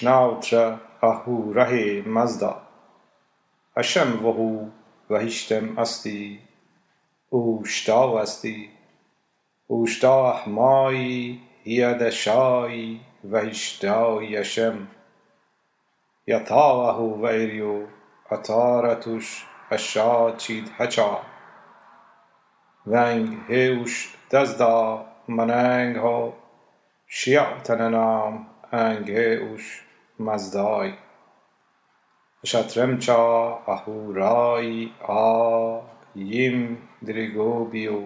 شناو چا اهو ره مزدا. هشم و هو و هشتم استی. او شتاو استی. او شتا احمای هیده شای و هشتاو یشم هو و ایریو اتارتوش اشا چید هچا. ونگ هیوش دزدا مننگ ها شیع تننام انگه اوش مزدای. شطرمچا اهورای آ یم دریگوبیو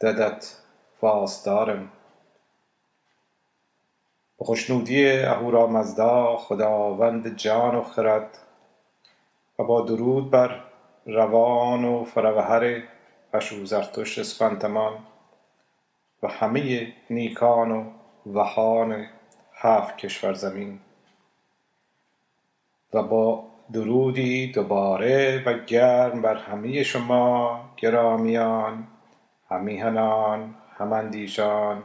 ددت فاستارم به خوشنودی اهورا مزدا خداوند جان و خرد. و با درود بر روان و فروهر اشو زرتشت اسفنتمان و همه نیکان و وهان هفت کشور زمین. و با درودی دوباره و گرم بر همه شما گرامیان همیهنان هماندیشان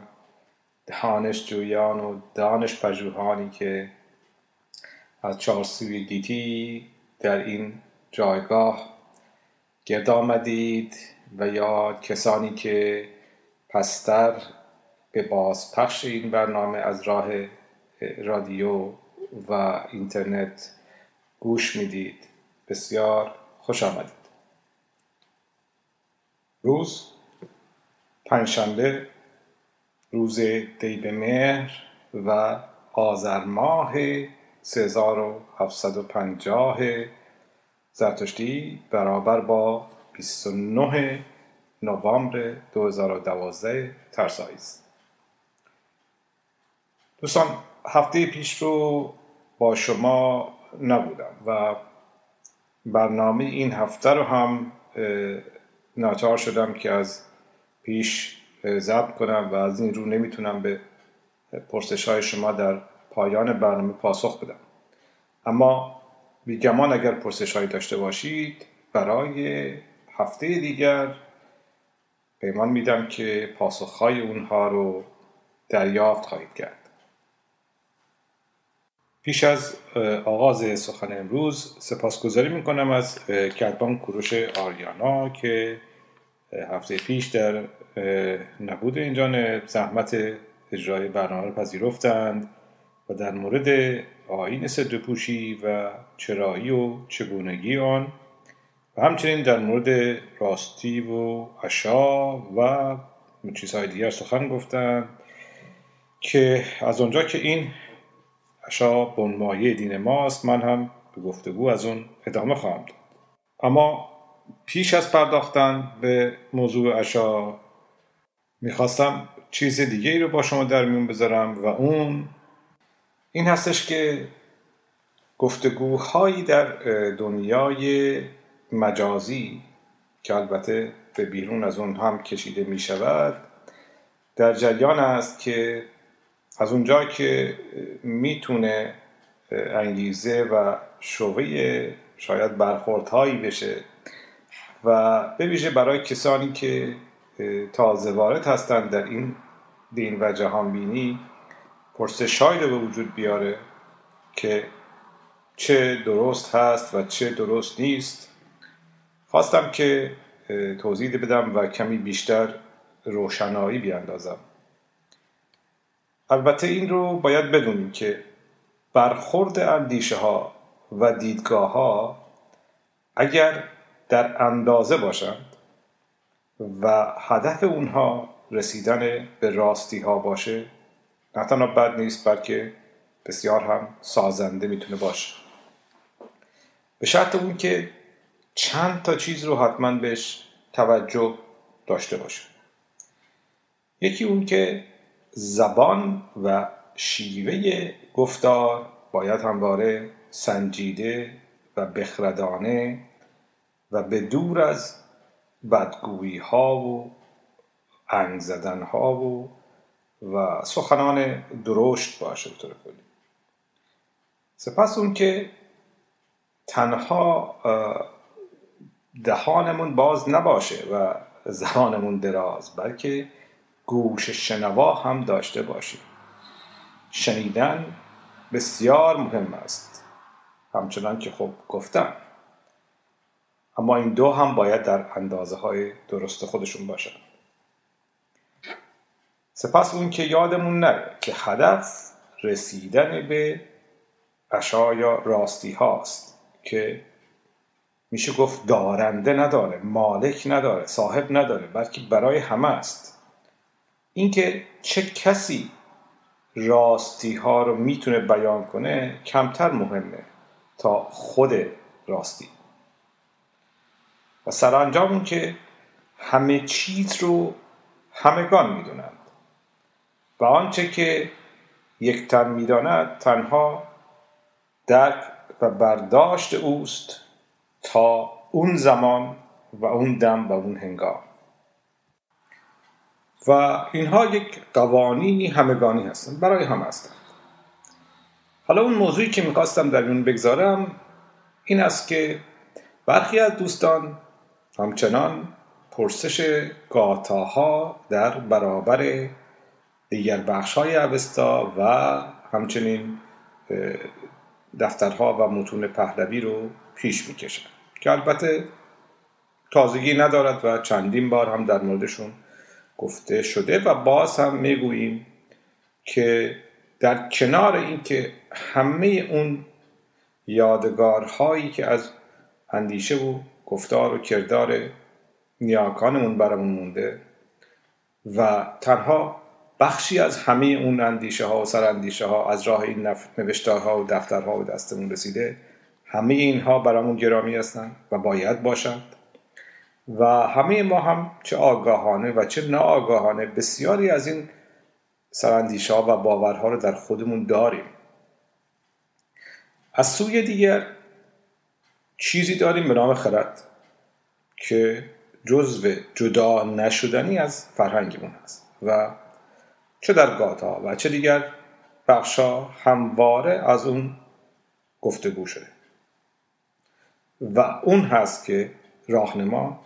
دانشجویان و دانش پژوهانی که از چهارسوی گیتی در این جایگاه گرد آمدید و یا کسانی که پستر به بازپخش این برنامه از راه رادیو و اینترنت گوش می‌دید. بسیار خوش آمدید. روز پنجشنبه روز دیب مهر و آذر ماه 3750 زرتشتی برابر با 29 نوامبر 2012 ترسایی است. دوستان هفته پیش رو با شما نبودم و برنامه این هفته رو هم ناچار شدم که از پیش ضبط کنم و از این رو نمی‌تونم به پرسش های شما در پایان برنامه پاسخ بدم. اما بیگمان اگر پرسش هایی داشته باشید برای هفته دیگر پیمان میدم که پاسخ های اونها رو دریافت خواهید کرد. پیش از آغاز سخن امروز سپاسگزاری می‌کنم از کلبان کوروش آریانا که هفته پیش در نبود این جانب زحمت اجرای برنامه پذیرفتند و در مورد آین صدر پوشی و چرایی و چگونگی آن و همچنین در مورد راستی و عشا و چیزهای دیگر سخن گفتند که از آنجا که این عشا بنمایه دین ماست من هم به گفتگو از اون ادامه خواهم داد. اما پیش از پرداختن به موضوع عشا می‌خواستم چیز دیگه ای رو با شما در میون بذارم و اون این هستش که گفتگوهایی در دنیای مجازی که البته به بیرون از اون هم کشیده می شود در جریان است که از اونجا که می‌تونه انگیزه و شوه شاید برخوردهایی بشه و به برای کسانی که تازه وارد هستند در این دین و جهان بینی پرسشهایی رو به وجود بیاره که چه درست هست و چه درست نیست. خواستم که توضیح بدم و کمی بیشتر روشنایی بیاندازم. البته این رو باید بدونیم که برخورد اندیشه ها و دیدگاه ها اگر در اندازه باشند و هدف اونها رسیدن به راستی ها باشه نه تنها بد نیست بلکه بسیار هم سازنده می‌تونه باشه. به شرط اون که چند تا چیز رو حتما بهش توجه داشته باشه. یکی اون که زبان و شیوه گفتار باید همواره سنجیده و بخردانه و به دور از بدگویی ها و انگ زدن ها و و سخنان درشت باشه به طور کلی. سپس اون که تنها دهانمون باز نباشه و زبانمون دراز بلکه گوش شنوا هم داشته باشیم شنیدن بسیار مهم است. همچنان که خب گفتم. اما این دو هم باید در اندازه های درست خودشون باشن. سپس اون که یادمون نره که هدف رسیدن به اشایا راستی هاست که میشه گفت دارنده نداره مالک نداره صاحب نداره بلکه برای همه است. اینکه چه کسی راستی ها رو می‌تونه بیان کنه کمتر مهمه تا خود راستی. و سرانجام اون که همه چیز رو همگان می‌دونند. و آنچه که یک تن می‌داند تنها درک و برداشت اوست تا اون زمان و اون دم و اون هنگام. و اینها یک قوانینی همگانی هستند برای همه هستند حالا اون موضوعی که می‌خواستم در اون بگذارم این است که برخی از دوستان همچنان پرسش گاتاها در برابر دیگر بخش های اوستا و همچنین دفترها و متون پهلوی رو پیش می‌کشن که البته تازگی ندارد و چندین بار هم در موردشون گفته شده و باز هم می‌گوییم که در کنار اینکه همه اون یادگارهایی که از اندیشه و گفتار و کردار نیاکانمون برامون مونده و تنها بخشی از همه اون اندیشه ها و سراندیشه ها از راه این نوشتارها و دفترها و دستمون رسیده همه اینها برامون گرامی هستند و باید باشند. و همه ما هم چه آگاهانه و چه ناآگاهانه بسیاری از این سراندیشه ها و باورها رو در خودمون داریم. از سوی دیگر چیزی داریم به نام خرد که جزو جدا نشدنی از فرهنگمون هست و چه در گاتا و چه دیگر بخشا همواره از اون گفتگو شده و اون هست که راهنما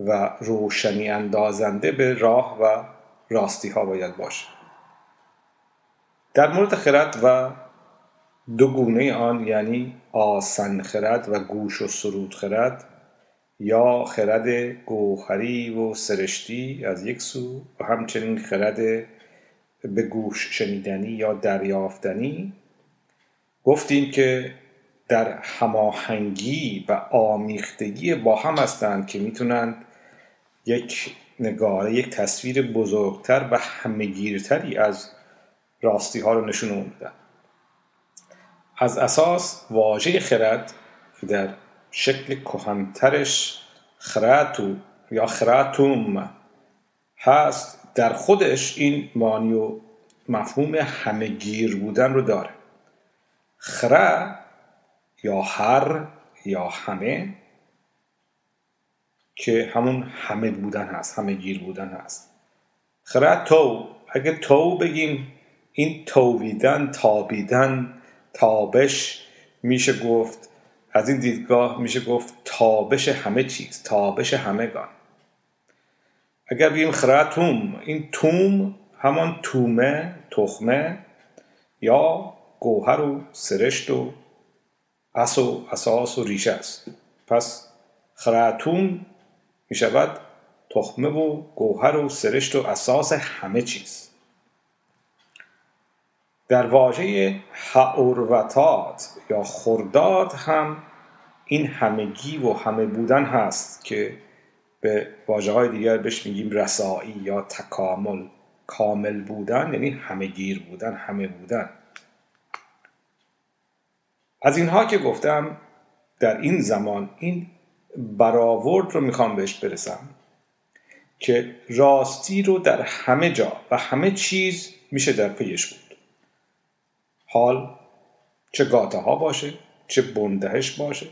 و روشنی اندازنده به راه و راستی ها باید باشه. در مورد خرد و دو گونه آن یعنی آسن خرد و گوش و سرود خرد یا خرد گوهری و سرشتی از یک سو و همچنین خرد به گوش شنیدنی یا دریافتنی. گفتیم که در هماهنگی و آمیختگی با هم هستند که می‌تونند یک نگاره یک تصویر بزرگتر و همهگیرتری از راستی ها رو نشون میدن. از اساس واژه خرد که در شکل کهنترش خراتو یا خراتوم هست در خودش این معنی و مفهوم همه گیر بودن رو داره. خرا یا هر یا همه که همون همه بودن هست همه گیر بودن هست. خرا تو اگه تو بگیم این تویدن تابیدن تابش میشه گفت از این دیدگاه میشه گفت تابش همه چیز تابش همگان اگر بگیم خراتوم این توم همان تومه تخمه یا گوهر و سرشت و اس و اساس و ریشه است. پس خراتوم می شود تخمه و گوهر و سرشت و اساس همه چیز. در واژه حعوروتات یا خرداد هم این همگی و همه بودن هست که به واجه های دیگر بهش میگیم رسایی یا تکامل. کامل بودن یعنی همه گیر بودن همه بودن. از اینها که گفتم در این زمان این برآورد رو می‌خوام بهش برسم که راستی رو در همه جا و همه چیز میشه در پیش بود. حال چه گاته ها باشه چه بندهش باشه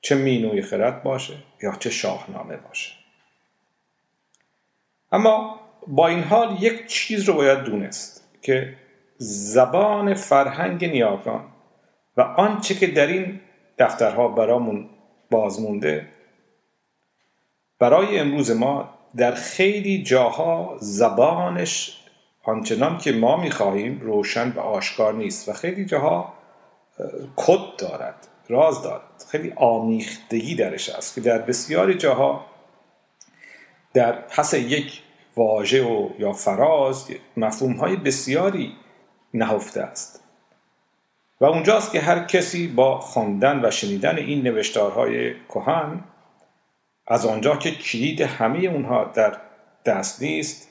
چه مینوی خرد باشه یا چه شاهنامه باشه. اما با این حال یک چیز رو باید دونست که زبان فرهنگ نیاکان و آنچه که در این دفترها برامون بازمونده برای امروز ما در خیلی جاها زبانش آنچنان که ما می‌خواهیم روشن و آشکار نیست و خیلی جاها کد دارد راز دارد. خیلی آمیختگی درش است که در بسیاری جاها در پس یک واژه و یا فراز مفهوم های بسیاری نهفته است. و اونجاست که هر کسی با خواندن و شنیدن این نوشتارهای کهن از آنجا که کلید همه اونها در دست نیست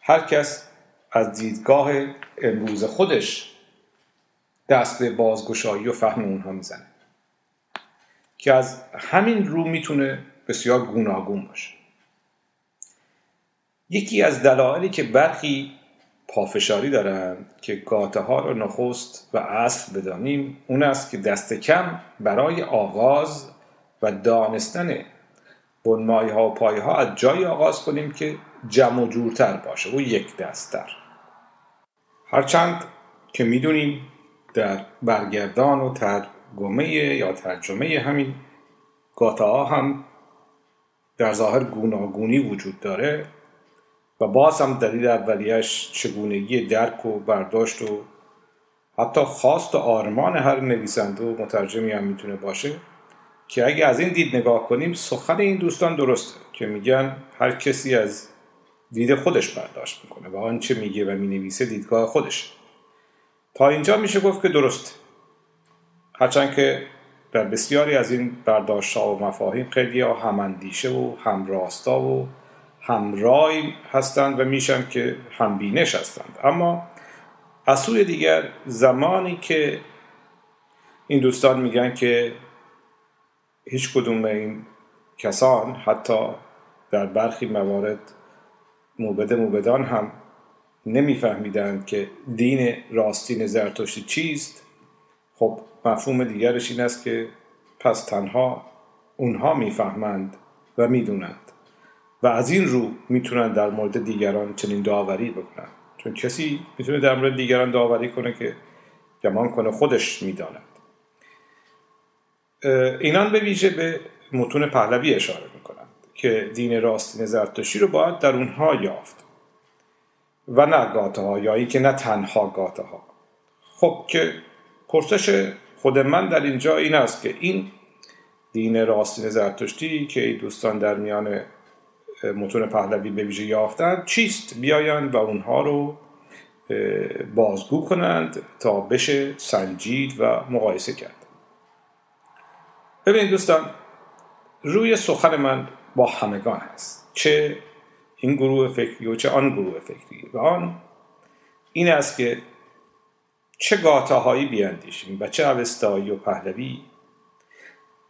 هر کس از دیدگاه امروز خودش دست به بازگشایی و فهم اونها می‌زنه که از همین رو می‌تونه بسیار گوناگون باشه. یکی از دلایلی که برخی پافشاری دارند که گاته ها را نخست و اصل بدانیم. اون است که دست کم برای آغاز و دانستن بنمایه ها و پایه ها از جایی آغاز کنیم که جمع و جورتر باشه و یک دستتر. هرچند که می‌دونیم در برگردان و ترگمه یا ترجمه همین گاته ها هم در ظاهر گوناگونی وجود داره و باز هم دلیل اولیش چگونگی درک و برداشت و حتی خواست و آرمان هر نویسنده و مترجمی هم می‌تونه باشه که اگه از این دید نگاه کنیم سخن این دوستان درسته که میگن هر کسی از دید خودش برداشت می‌کنه و آنچه میگه و می‌نویسه دیدگاه خودش. تا اینجا میشه گفت که درست. هرچند که در بسیاری از این برداشت ها و مفاهیم خیلی هماندیشه و همراستا و همرای هستند و میشن که همبینش هستند. اما از سوی دیگر زمانی که این دوستان میگن که هیچ کدوم این کسان حتی در برخی موارد موبد موبدان هم نمیفهمیدند که دین راستین زرتشتی چیست خب مفهوم دیگرش این است که پس تنها اونها می‌فهمند و می‌دونند. و از این رو می‌تونن در مورد دیگران چنین داوری بکنن. چون کسی می‌تونه در مورد دیگران داوری کنه که گمان کنه خودش می‌داند. اینان به ویژه به متون پهلوی اشاره می‌کنند که دین راستین زرتشتی رو باید در اونها یافت. و نه گاته ها یا که نه تنها گاته ها خب که پرسش خود من در اینجا این است که این دین راستین زرتشتی که دوستان در میان متون پهلوی به ویژه یافتند چیست؟ بیایند و اونها رو بازگو کنند تا بشه سنجید و مقایسه کرد. ببینید دوستان روی سخن من با همگان هست. چه این گروه فکری و چه آن گروه فکری. و آن این است که چه گاتاهایی بیاندیشیم و چه اوستایی و پهلوی.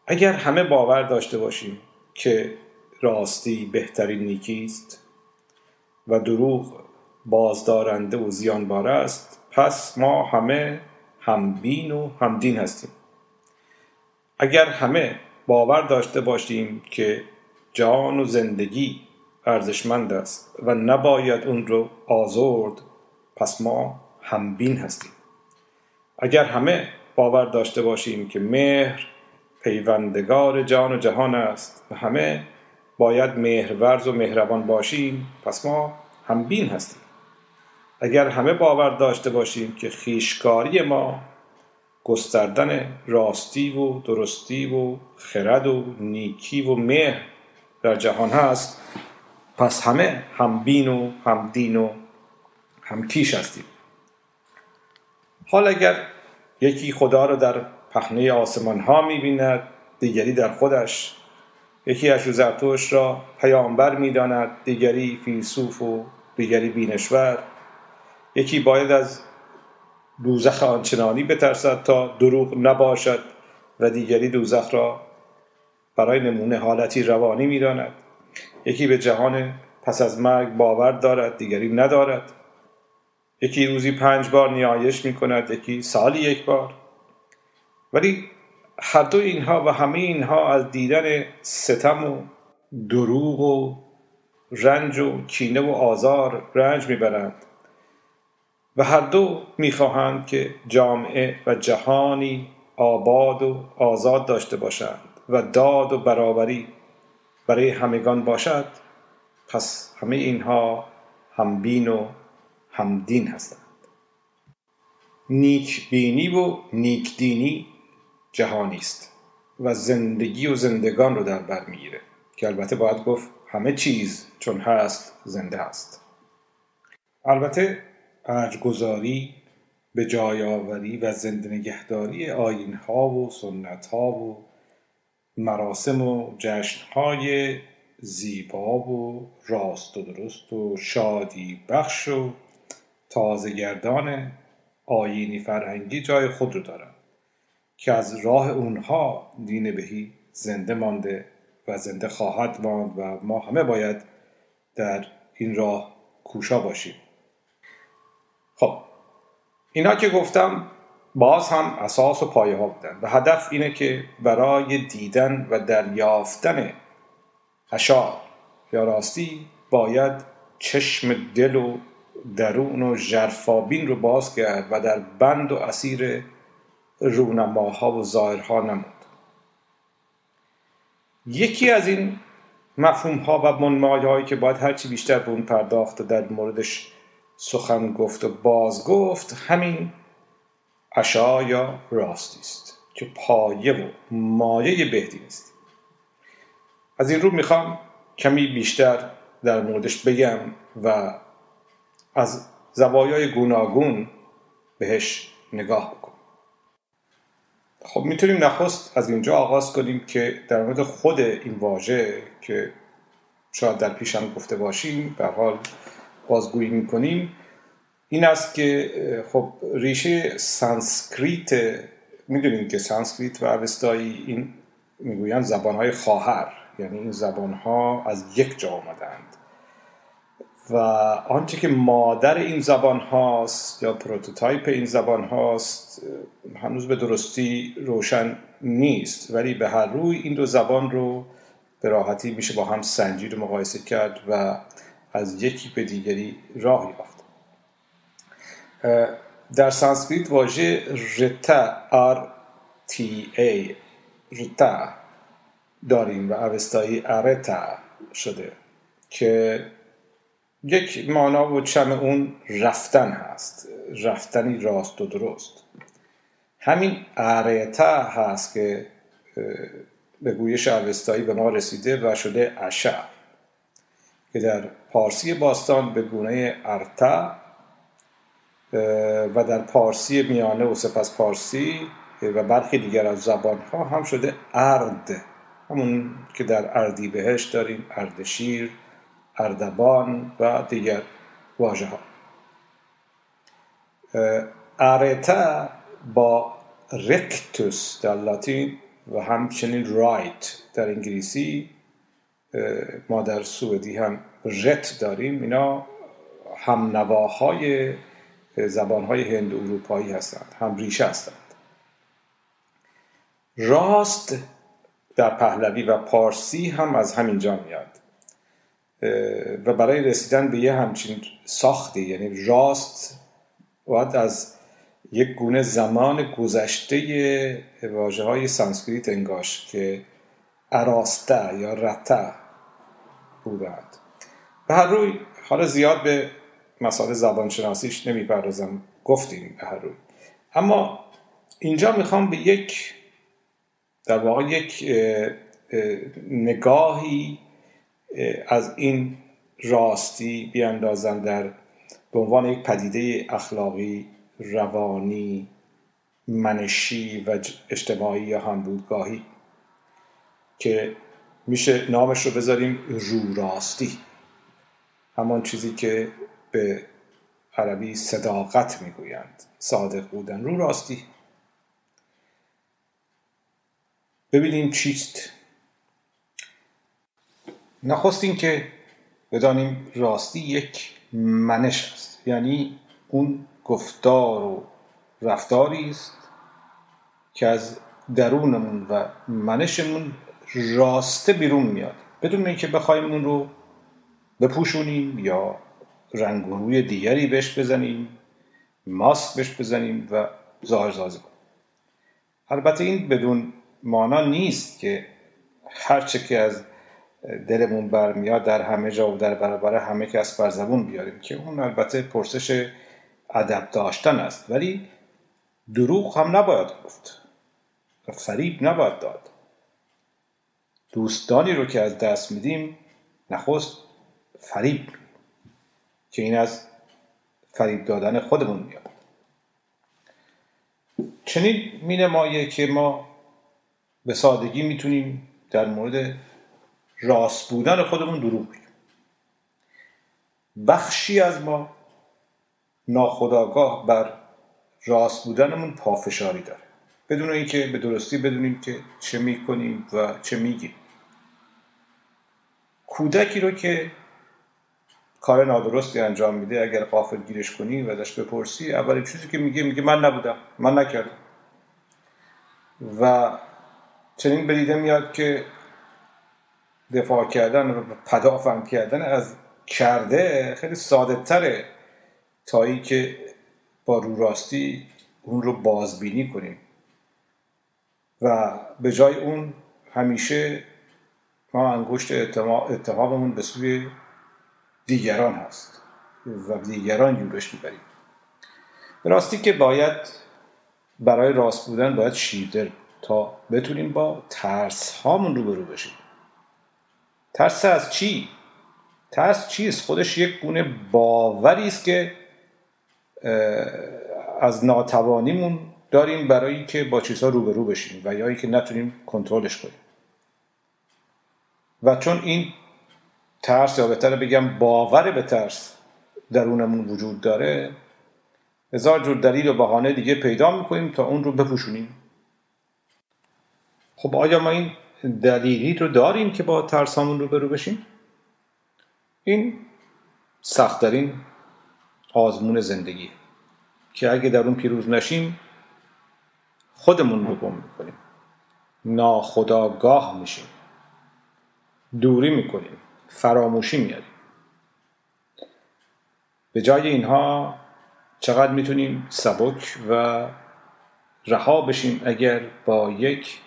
اگر همه باور داشته باشیم که راستی بهترین نیکی است و دروغ بازدارنده و زیانبار است. پس ما همه همبین و همدین هستیم. اگر همه باور داشته باشیم که جان و زندگی ارزشمند است و نباید اون رو آزرد پس ما همبین هستیم. اگر همه باور داشته باشیم که مهر پیوندگار جان و جهان است و همه باید مهرورز و مهربان باشیم پس ما همبین هستیم. اگر همه باور داشته باشیم که خیشکاری ما گستردن راستی و درستی و خرد و نیکی و مهر در جهان هست پس همه همبین و همدین و همکیش هستیم. حال اگر یکی خدا را در پهنه آسمان ها می‌بیند دیگری در خودش یکی از زرتوش را پیامبر می‌داند دیگری فیلسوف و دیگری بینشور. یکی باید از دوزخ آنچنانی بترسد تا دروغ نباشد و دیگری دوزخ را برای نمونه حالتی روانی می‌داند. یکی به جهان پس از مرگ باور دارد دیگری ندارد. یکی روزی پنج بار نیایش می کند یکی سالی یک بار. ولی هر دو اینها و همه اینها از دیدن ستم و دروغ و رنج و کینه و آزار رنج می‌برند. و هر دو می‌خواهند که جامعه و جهانی آباد و آزاد داشته باشند و داد و برابری برای همگان باشد پس همه اینها همبین و همدین هستند. نیک بینی و نیک دینی جهانی است و زندگی و زندگان رو در بر می‌گیره که البته باید گفت همه چیز چون هست زنده است. البته ارجگذاری به جای آوری و زنده نگهداری آین ها و سنت ها و مراسم و جشن های زیبا و راست و درست و شادی بخش و تازهگردان آینی فرهنگی جای خود رو دارند که از راه اونها دین بهی زنده مانده و زنده خواهد ماند و ما همه باید در این راه کوشا باشیم. خب اینا که گفتم باز هم اساس و پایه ها بودن و هدف اینه که برای دیدن و دریافتن اشعار یا راستی باید چشم دل و درون و جرفابین رو باز کرد و در بند و اسیر رونماها و ظاهرها نمود. یکی از این مفهوم ها و منمایه هایی که باید هرچی بیشتر به اون پرداخت و در موردش سخن گفت و باز گفت همین اشعا یا راستی است که پایه و مایه بهدین است از این رو می‌خوام کمی بیشتر در موردش بگم و از زوایای گوناگون بهش نگاه بکنیم خب می‌تونیم نخست از اینجا آغاز کنیم که در مورد خود این واژه که شاید در پیش هم گفته باشیم به حال بازگویی می‌کنیم این است که خب ریشه سانسکریت می‌دونیم که سانسکریت و اوستایی این می‌گویند زبانهای خواهر یعنی این زبانها از یک جا آمدند. و آنچه که مادر این زبان هاست یا پروتوتایپ این زبان هاست هنوز به درستی روشن نیست. ولی به هر روی این دو زبان رو به راحتی میشه با هم سنجید و مقایسه کرد و از یکی به دیگری راه یافت. در سانسکریت واژه رتا R T A رتا داریم و اوستایی ارتا شده که یک معنا و چم اون رفتن هست. رفتنی راست و درست. همین ارتا هست که به گویش اوستایی به ما رسیده و شده اشه که در پارسی باستان به گونه ارتا و در پارسی میانه و سپس پارسی و برخی دیگر از زبان ها هم شده ارد. همون که در اردی بهش داریم اردشیر. اردبان و دیگر واژه ها با رکتوس در لاتین و همچنین رایت در انگلیسی ما در سوئدی هم رت داریم. اینا هم نواهای زبانهای هند اروپایی هستند هم ریشه هستند. راست در پهلوی و پارسی هم از همین جا میاد. و برای رسیدن به یه همچین ساختی یعنی راست باید از یک گونه زمان گذشته واجه های سانسکریت انگاش که اراسته یا رته بودند. به هر روی حالا زیاد به مسائل زبانشناسیش نمی‌پردازم گفتیم به هر روی. اما اینجا می‌خوام به یک در واقع یک نگاهی از این راستی بیاندازم در به عنوان یک پدیده اخلاقی روانی منشی و اجتماعی یا همبودگاهی که میشه نامش رو بذاریم رو راستی. همان چیزی که به عربی صداقت می‌گویند. صادق بودن رو راستی. ببینیم چیست نخست این که بدانیم راستی یک منش است. یعنی اون گفتار و رفتاری است که از درونمون و منشمون راسته بیرون میاد. بدون اینکه بخوایم اون رو بپوشونیم یا رنگ و روی دیگری بهش بزنیم ماسک بهش بزنیم و ظاهر سازی کنیم. البته این بدون مانا نیست که هرچه که از دلمون برمیاد در همه جا و در برابر همه کس بر زبون بیاریم که اون البته پرسش ادب داشتن است. ولی دروغ هم نباید گفت و فریب نباید داد. دوستانی رو که از دست میدیم نخست فریب که این از فریب دادن خودمون میاد. چنین مینمایه که ما به سادگی می‌تونیم در مورد راست بودن خودمون دروغ بگیم بخشی از ما ناخداگاه بر راست بودنمون پافشاری داره. بدون اینکه به درستی بدونیم که چه می‌کنیم و چه میگیم. کودکی رو که کار نادرستی انجام میده اگر قافل گیرش کنی و ازش بپرسی اولین چیزی که میگه میگه من نبودم من نکردم. و چنین به میاد که دفاع کردن و پدافند کردن از کرده خیلی ساده تره تا ای که با رو راستی اون رو بازبینی کنیم. و به جای اون همیشه ما انگشت اتهاممون به سوی دیگران هست و دیگران یورش می‌بریم. راستی که باید برای راست بودن باید شیردل تا بتونیم با ترس هامون روبرو بشیم. ترس از چی؟ ترس چیست؟ خودش یک گونه باوری است که از ناتوانیمون داریم برای که با چیزها روبرو بشیم و یا که نتونیم کنترلش کنیم و چون این ترس یا بهتره بگم باور به ترس درونمون وجود داره هزار جور دلیل و بهانه دیگه پیدا می‌کنیم تا اون رو بپوشونیم خب آیا ما این دلیلی رو داریم که با ترسامون رو برو بشیم؟ این سختترین آزمون زندگی که اگه در اون پیروز نشیم خودمون رو گم می‌کنیم. ناخداگاه میشیم. دوری می‌کنیم. فراموشی میاریم به جای اینها چقدر می‌تونیم سبک و رها بشیم اگر با یک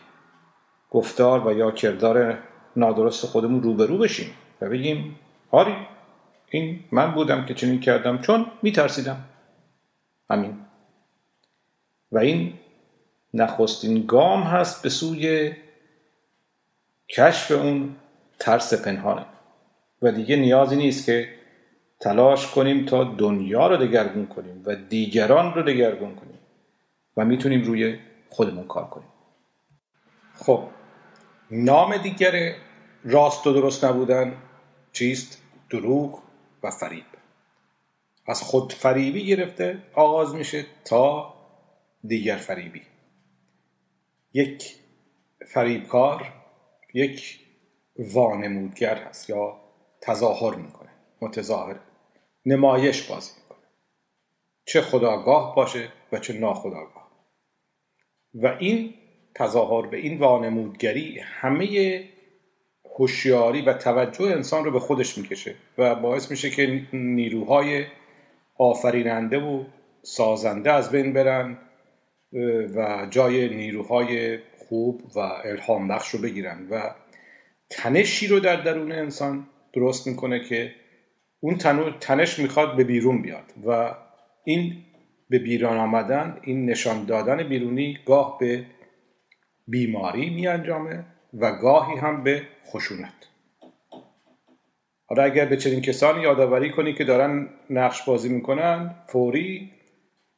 گفتار و یا کردار نادرست خودمون روبرو بشیم و بگیم آری این من بودم که چنین کردم چون میترسیدم. همین و این نخستین گام هست به سوی کشف اون ترس پنهانه. و دیگه نیازی نیست که تلاش کنیم تا دنیا رو دگرگون کنیم و دیگران رو دگرگون کنیم و می‌تونیم روی خودمون کار کنیم. خب نام دیگر راست و درست نبودن چیست؟ دروغ و فریب. از خود فریبی گرفته آغاز میشه تا دیگر فریبی. یک فریبکار یک وانمودگر هست یا تظاهر می‌کنه متظاهر نمایش بازی می‌کنه. چه خداگاه باشه و چه ناخداگاه. و این تظاهر به این وانمودگری همه هوشیاری و توجه انسان رو به خودش می‌کشه و باعث میشه که نیروهای آفریننده و سازنده از بین برن و جای نیروهای خوب و الهام بخش رو بگیرن. و تنشی رو در درون انسان درست می‌کنه که اون تنش می‌خواد به بیرون بیاد و این به بیرون آمدن این نشان دادن بیرونی گاه به بیماری می انجامه و گاهی هم به خشونت. حالا اگر به چنین کسانی یادآوری کنی که دارن نقش بازی می‌کنن فوری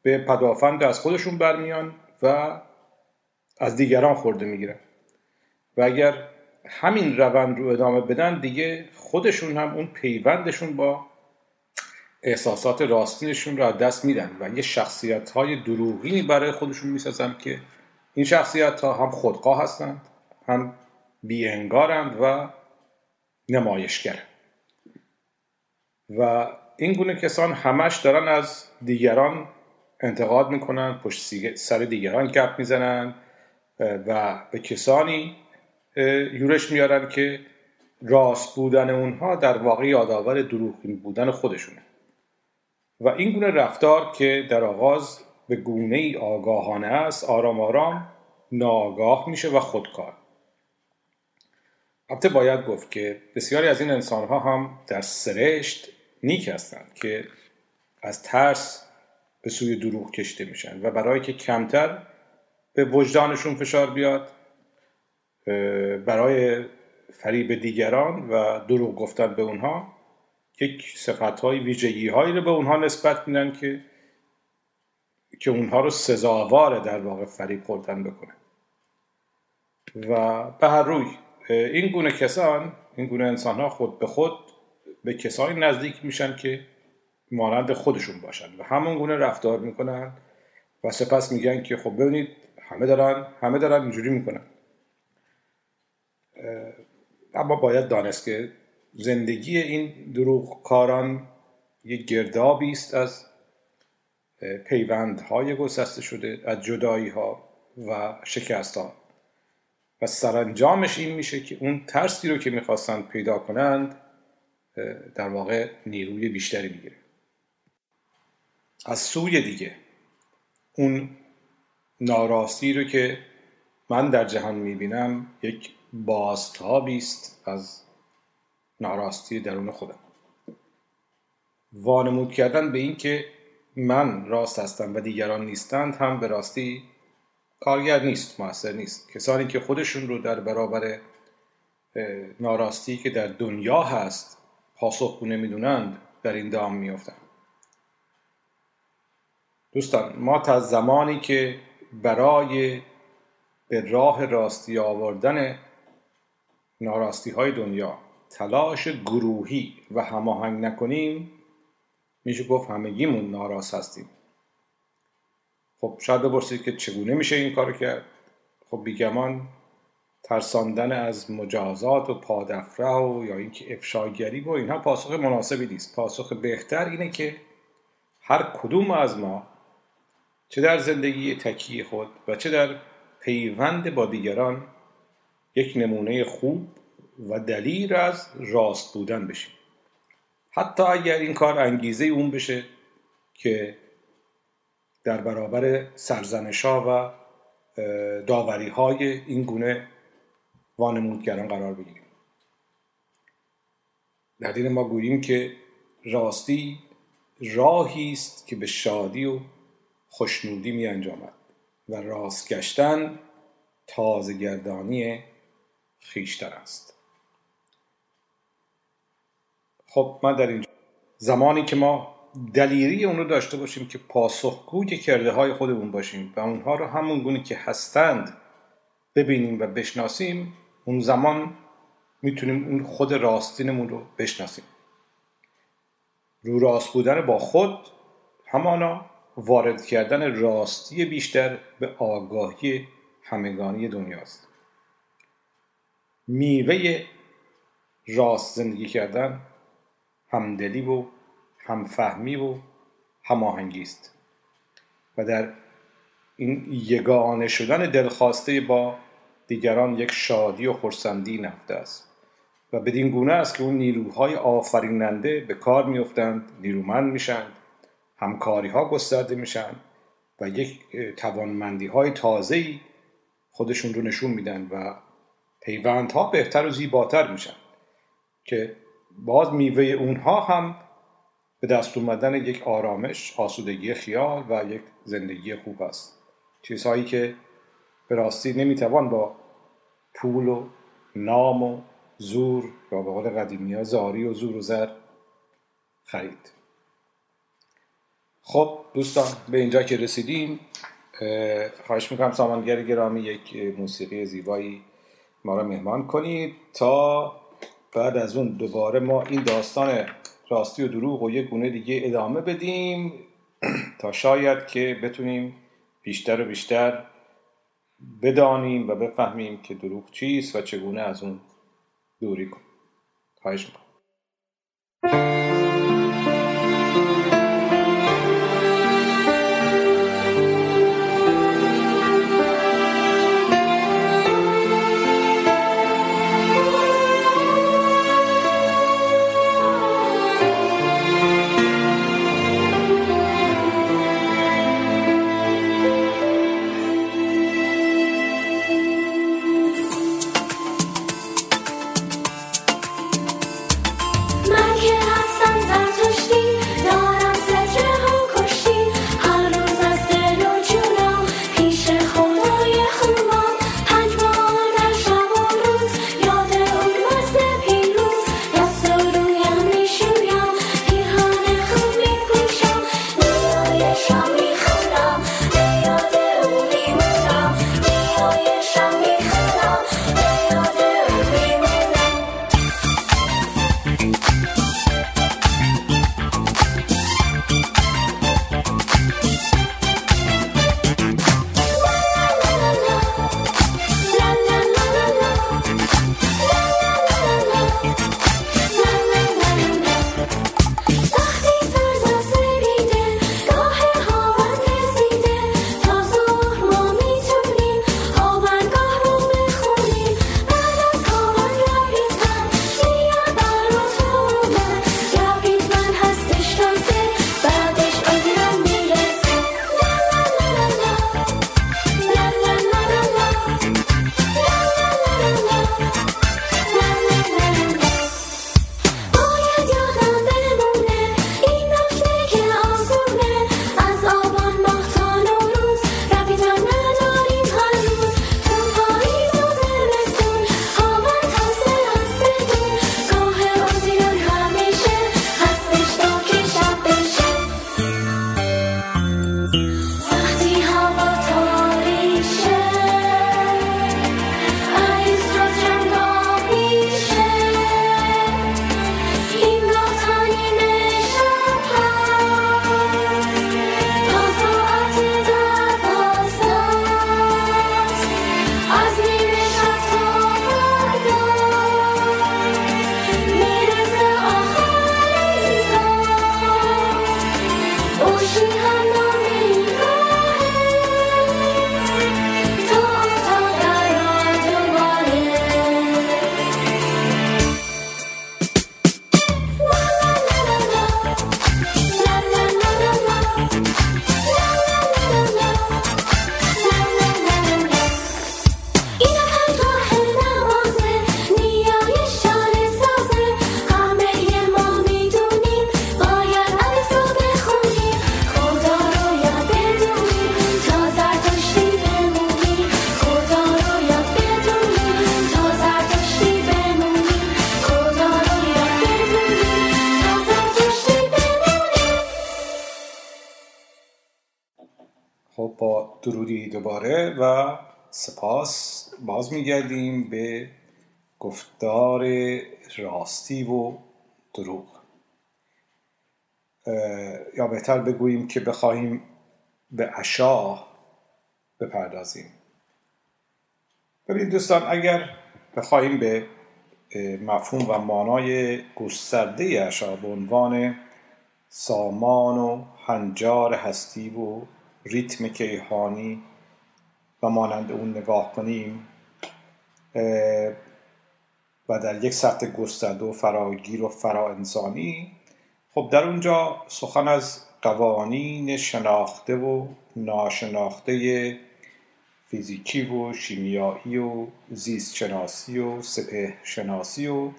به پدافند از خودشون برمیان و از دیگران خورده می‌گیرن. و اگر همین روند رو ادامه بدن دیگه خودشون هم اون پیوندشون با احساسات راستینشون رو از دست میدن و یه شخصیت های دروغینی برای خودشون می‌سازن که این شخصیت ها هم خودقاه هستند هم بیهنگارند و نمایشگر. و این گونه کسان همش دارن از دیگران انتقاد می‌کنن پشت سر دیگران گپ می‌زنن و به کسانی یورش میارن که راست بودن اونها در واقع یادآور دروغین بودن خودشونه. و این گونه رفتار که در آغاز به گونه ای آگاهانه است آرام آرام ناآگاه میشه و خودکار. البته باید گفت که بسیاری از این انسان ها هم در سرشت نیک هستند که از ترس به سوی دروغ کشته میشن و برای که کمتر به وجدانشون فشار بیاد برای فریب دیگران و دروغ گفتن به اونها یک صفت های ویژگی هایی رو به اونها نسبت میدن که که اونها رو سزاوار در واقع فریب خوردن بکنه. و به هر روی این گونه کسان این گونه انسان ها خود به خود به کسانی نزدیک میشن که مانند خودشون باشن و همون گونه رفتار می‌کنن و سپس میگن که خب ببینید همه دارن همه دارن اینجوری می‌کنن. اما باید دانست که زندگی این دروغ کاران یک گردابی است از پیوندهای گسسته شده از جدایی ها و شکست ها و سرانجامش این میشه که اون ترسی رو که می‌خواستند پیدا کنند در واقع نیروی بیشتری می‌گیره. از سوی دیگه اون ناراستی رو که من در جهان می‌بینم یک بازتابی است از ناراستی درون خودم. وانمود کردن به این که من راست هستم و دیگران نیستند هم به راستی کارگر نیست موثر نیست. کسانی که خودشون رو در برابر ناراستی که در دنیا هست پاسخگو نمی‌دونند در این دام میافتند دوستان ما تا زمانی که برای به راه راستی آوردن ناراستی های دنیا تلاش گروهی و هماهنگ نکنیم میشه گفت همگیمون ناراست هستیم. خب شاید بپرسید که چگونه میشه این کارو کرد؟ خب بیگمان ترساندن از مجازات و پادفره و یا اینکه افشاگری و اینها پاسخ مناسبی نیست. پاسخ بهتر اینه که هر کدوم از ما چه در زندگی تکی خود و چه در پیوند با دیگران یک نمونه خوب و دلیل از راست بودن بشیم. حتی اگر این کار انگیزه اون بشه که در برابر سرزنشا و داوری های این گونه وانمودگران قرار بگیریم. در دین ما گوییم که راستی راهی است که به شادی و خوشنودی می انجامد و راست گشتن تازه گردانی خیشتر است. خب من در اینجا زمانی که ما دلیری اون رو داشته باشیم که پاسخگوی کرده های خودمون باشیم و اونها رو همون گونه که هستند ببینیم و بشناسیم اون زمان می‌تونیم اون خود راستینمون رو بشناسیم. رو راست بودن با خود همانا وارد کردن راستی بیشتر به آگاهی همگانی دنیاست. میوه راست زندگی کردن همدلی و همفهمی و هماهنگی است و در این یگانه شدن دلخواسته با دیگران یک شادی و خرسندی نفته است. و بدین گونه است که اون نیروهای آفریننده به کار میافتند نیرومند میشند همکاری ها گسترده میشن و یک توانمندی های تازه خودشون رو نشون میدن و پیوندها بهتر و زیباتر میشن که باز میوه اونها هم به دست اومدن یک آرامش آسودگی خیال و یک زندگی خوب است. چیزهایی که به راستی نمی‌توان با پول و نام و زور یا به قول قدیمی ها زاری و زور و زر خرید. خب دوستان به اینجا که رسیدیم خواهش می‌کنم سامانگر گرامی یک موسیقی زیبایی ما را مهمان کنید تا بعد از اون دوباره ما این داستان راستی و دروغ و یک گونه دیگه ادامه بدیم تا شاید که بتونیم بیشتر و بیشتر بدانیم و بفهمیم که دروغ چیست و چگونه از اون دوری کنیم. خواهش می‌کنم. درودی دوباره و سپاس باز میگردیم به گفتار راستی و دروغ. یا بهتر بگوییم که بخواهیم به اشا بپردازیم. ببینید دوستان اگر بخواهیم به مفهوم و مانای گسترده اشا به عنوان سامان و هنجار هستی و ریتم کیهانی و مانند اون نگاه کنیم و در یک سطح گسترده و فراگیر و فرا انسانی خب در اونجا سخن از قوانین شناخته و ناشناخته فیزیکی و شیمیایی و زیست شناسی و سپه شناسی و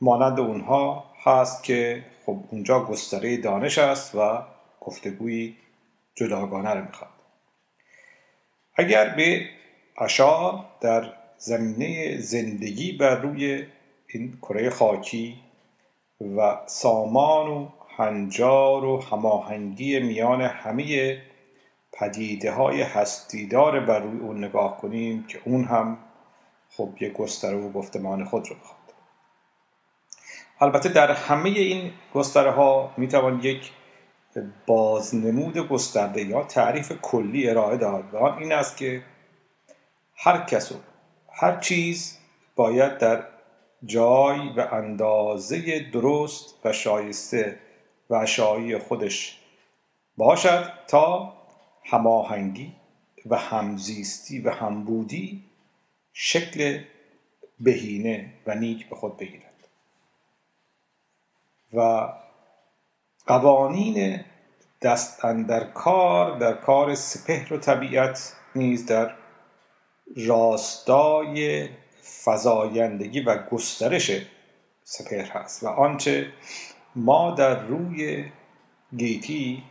مانند اونها هست که خب اونجا گستره دانش است و گفتگوی جداگانه رو می‌خواد. اگر به اشعار در زمینه زندگی بر روی این کره خاکی و سامان و هنجار و هماهنگی میان همه پدیده های هستیدار بر روی اون نگاه کنیم که اون هم خب یک گستره و گفتمان خود رو بخواد البته در همه این گستره ها می توان یک بازنمود گسترده یا تعریف کلی ارائه داد و آن این است که هر کس و هر چیز باید در جای و اندازه درست و شایسته و اشایی خودش باشد تا هماهنگی و همزیستی و همبودی شکل بهینه و نیک به خود بگیرد. و قوانین دست در کار در کار سپهر و طبیعت نیز در راستای فزایندگی و گسترش سپهر هست. و آنچه ما در روی گیتی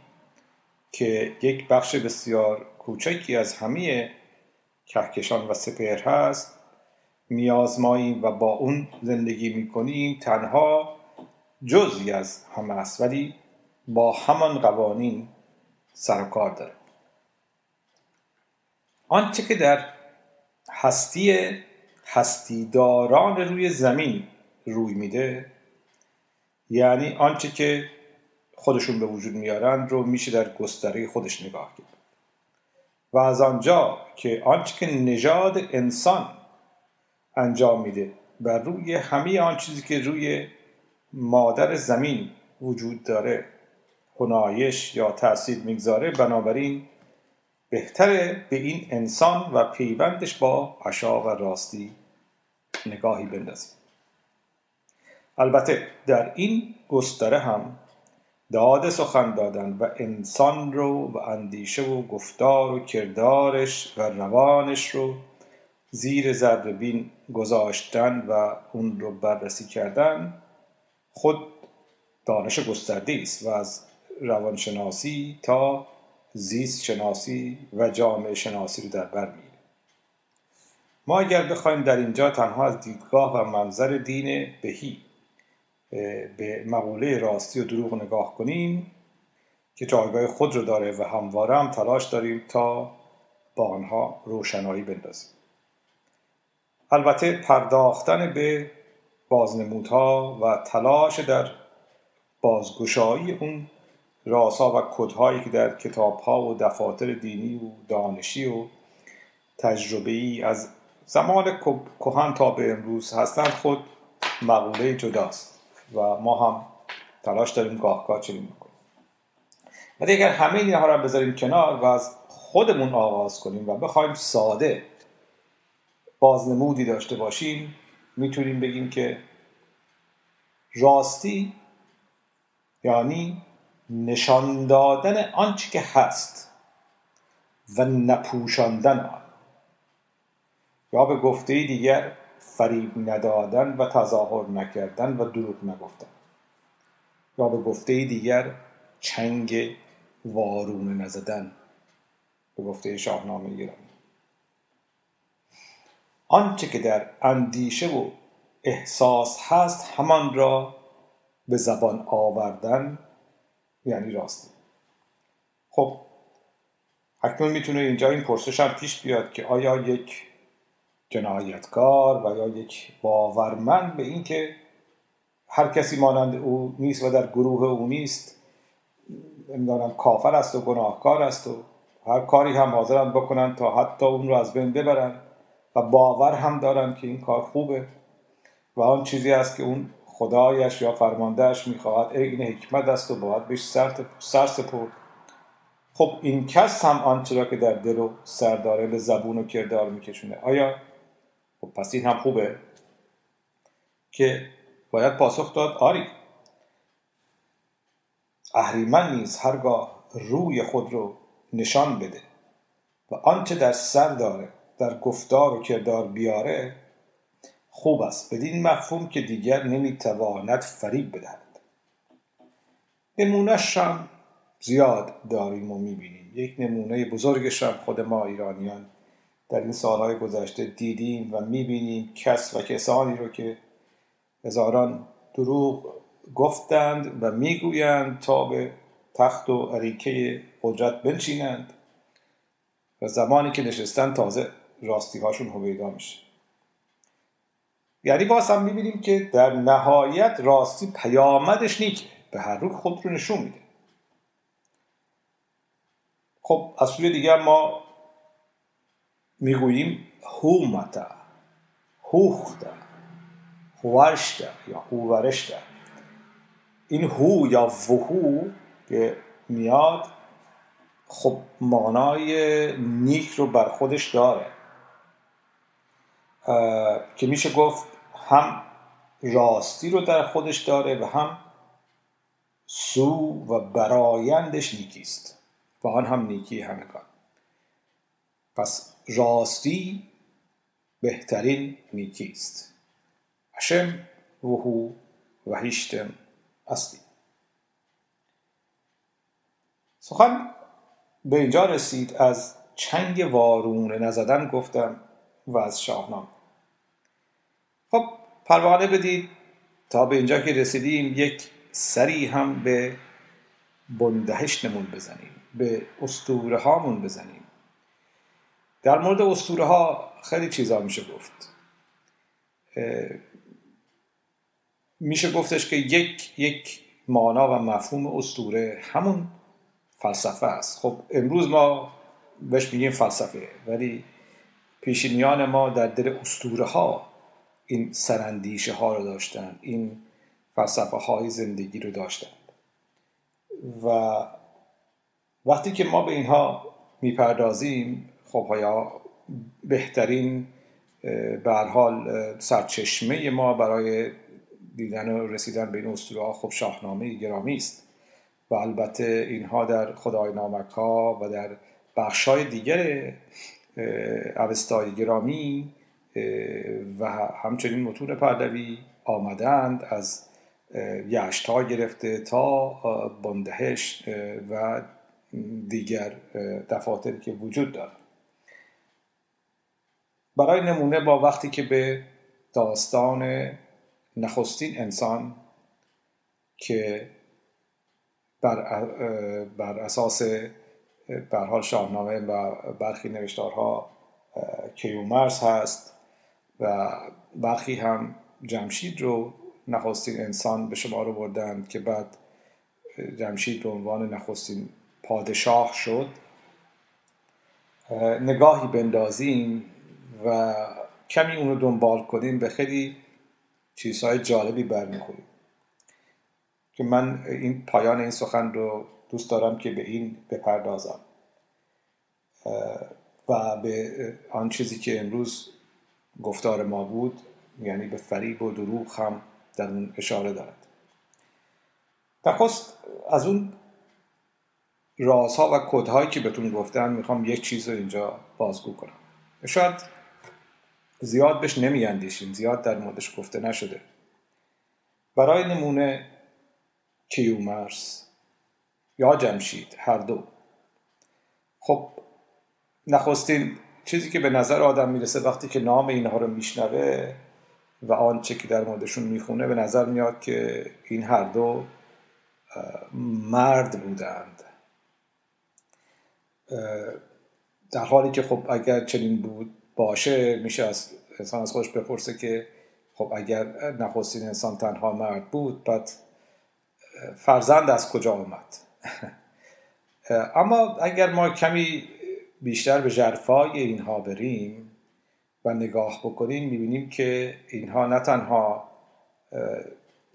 که یک بخش بسیار کوچکی از همه کهکشان و سپهر هست میازماییم و با اون زندگی می‌کنیم تنها جزی از همه است. ولی با همان قوانین سر و کار داره آنچه که در هستی هستیداران روی زمین روی میده یعنی آنچه که خودشون به وجود میارن رو میشه در گستره خودش نگاه کرد. و از آنجا که آنچه که نژاد انسان انجام میده بر روی همه آن چیزی که روی مادر زمین وجود داره هنایش یا تاثیر می‌گذاره بنابراین بهتره به این انسان و پیوندش با عشا و راستی نگاهی بندازیم. البته در این گستره هم داده سخن دادن و انسان رو و اندیشه و گفتار و کردارش و روانش رو زیر ذره بین گذاشتن و اون رو بررسی کردن خود دانش گسترده است و از روانشناسی تا زیست شناسی و جامعه شناسی رو در بر می‌گیره ما اگر بخوایم در اینجا تنها از دیدگاه و منظر دین بهی به مقوله راستی و دروغ نگاه کنیم که جایگاه خود رو داره و همواره هم تلاش داریم تا با آنها روشنایی بندازیم. البته پرداختن به بازنمودها و تلاش در بازگشایی اون راسا و کدهایی که در کتابها و دفاتر دینی و دانشی و تجربه‌ای از زمان کهن تا به امروز هستند خود مقوله جداست و ما هم تلاش داریم گاه گاه چنین می‌کنیم ولی اگر همه اینها را بذاریم کنار و از خودمون آغاز کنیم و بخوایم ساده بازنمودی داشته باشیم می‌تونیم بگیم که راستی یعنی نشان دادن آنچه که هست و نپوشاندن آن. یا به گفته دیگر فریب ندادن و تظاهر نکردن و دروغ نگفتن. یا به گفته دیگر چنگ وارونه نزدن. به گفته شاهنامه ایرانی. آنچه که در اندیشه و احساس هست همان را به زبان آوردن یعنی راستی. خب اکنون می‌تونه اینجا این پرسش هم پیش بیاد که آیا یک جنایتکار و یا یک باورمند به اینکه هر کسی مانند او نیست و در گروه او نیست نمی‌دانم کافر است و گناهکار است و هر کاری هم حاضرن بکنن تا حتی اون رو از بین ببرن و باور هم دارن که این کار خوبه و آن چیزی است که اون خدایش یا فرماندهش می‌خواهد این حکمت است و باید بهش سر سپرد. خب این کس هم آنچه را که در دل و سر داره به زبون و کردار میکشونه. آیا؟ خب پس این هم خوبه که باید پاسخ داد. آری. اهریمن نیز هرگاه روی خود رو نشان بده و آنچه در سر داره در گفتار و کردار بیاره خوب است. بدین مفهوم که دیگر نمی‌تواند فریب بدهد. نمونهش هم زیاد داریم و می‌بینیم. یک نمونه بزرگش هم خود ما ایرانیان. در این سالهای گذشته دیدیم و می‌بینیم کس و کسانی رو که هزاران دروغ گفتند و می‌گویند تا به تخت و عریکه قدرت بنشینند و زمانی که نشستن تازه راستی هاشون هویدا میشه. یعنی باز هم می‌بینیم که در نهایت راستی پیامدش نیکه به هر روی خود رو نشون میده. خب از سوی دیگر ما می‌گوییم هومتا هوخته هوشته یا هوورشته این هو یا وهو که میاد خب مانای نیک رو بر خودش داره. که میشه گفت هم راستی رو در خودش داره و هم سو و برایندش نیکیست و آن هم نیکی همگان پس راستی بهترین نیکیست هشم وهو و هیشتم اصلی سخن به اینجا رسید. از چنگ وارونه نزدن گفتم و از شاهنامه. خب پروانه بدید. تا به اینجا که رسیدیم یک سری هم به بندهشتمون بزنیم به استوره هامون بزنیم. در مورد استوره ها خیلی چیزا میشه گفت. میشه گفتش که یک یک مانا و مفهوم استوره همون فلسفه است. خب امروز ما بهش میگیم فلسفه ولی پیشینیان ما در دل استوره ها این سرندیشه ها رو داشتن این فلسفه های زندگی رو داشتن. و وقتی که ما به اینها می‌پردازیم خب ها بهترین به حال سرچشمه ما برای دیدن و رسیدن به این اسطوره خب شاهنامه گرامی است. و البته اینها در خدای نامک و در بخش های دیگر اوستای گرامی و همچنین متون پهلوی آمدند از یشت ها گرفته تا بندهش و دیگر دفاتری که وجود دارد. برای نمونه با وقتی که به داستان نخستین انسان که بر, بر اساس بر حال شاهنامه و برخی نوشتارها کیومرس هست و برخی هم جمشید رو نخستین انسان به شما رو بردن که بعد جمشید به عنوان نخستین پادشاه شد. نگاهی بندازیم و کمی اون رو دنبال کنیم به خیلی چیزهای جالبی برمیخوریم که من این پایان این سخن رو دوست دارم که به این بپردازم. و به آن چیزی که امروز گفتار ما بود یعنی به فریب و دروغ هم در اون اشاره دارد. نخست از اون رازها و کدهایی که بهتون گفتم می‌خوام یک چیز رو اینجا بازگو کنم. شاید زیاد بهش نمیاندیشیم زیاد در موردش گفته نشده. برای نمونه کیومرس یا جمشید هر دو. خب نخستین چیزی که به نظر آدم می‌رسه وقتی که نام اینها رو میشنوه و آنچه که در موردشون می‌خونه به نظر میاد که این هر دو مرد بودند. در حالی که خب اگر چنین بود باشه میشه از انسان از خودش بپرسه که خب اگر نخستین انسان تنها مرد بود بعد فرزند از کجا آمد؟ اما اگر ما کمی بیشتر به جرفای اینها بریم و نگاه بکنیم می‌بینیم که اینها نه تنها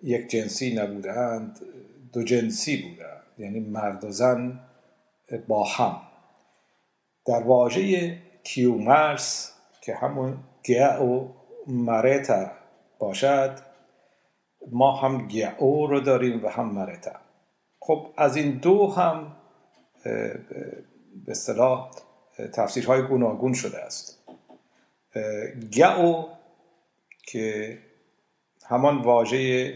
یک جنسی نبودند دو جنسی بودند. یعنی مرد و زن با هم. در واژه کیومرس که همون گیا و مرتا باشد ما هم گیاو رو داریم و هم مرتا. خب از این دو هم به اصطلاح تفسیرهای گوناگون شده است. گعو که همان واژه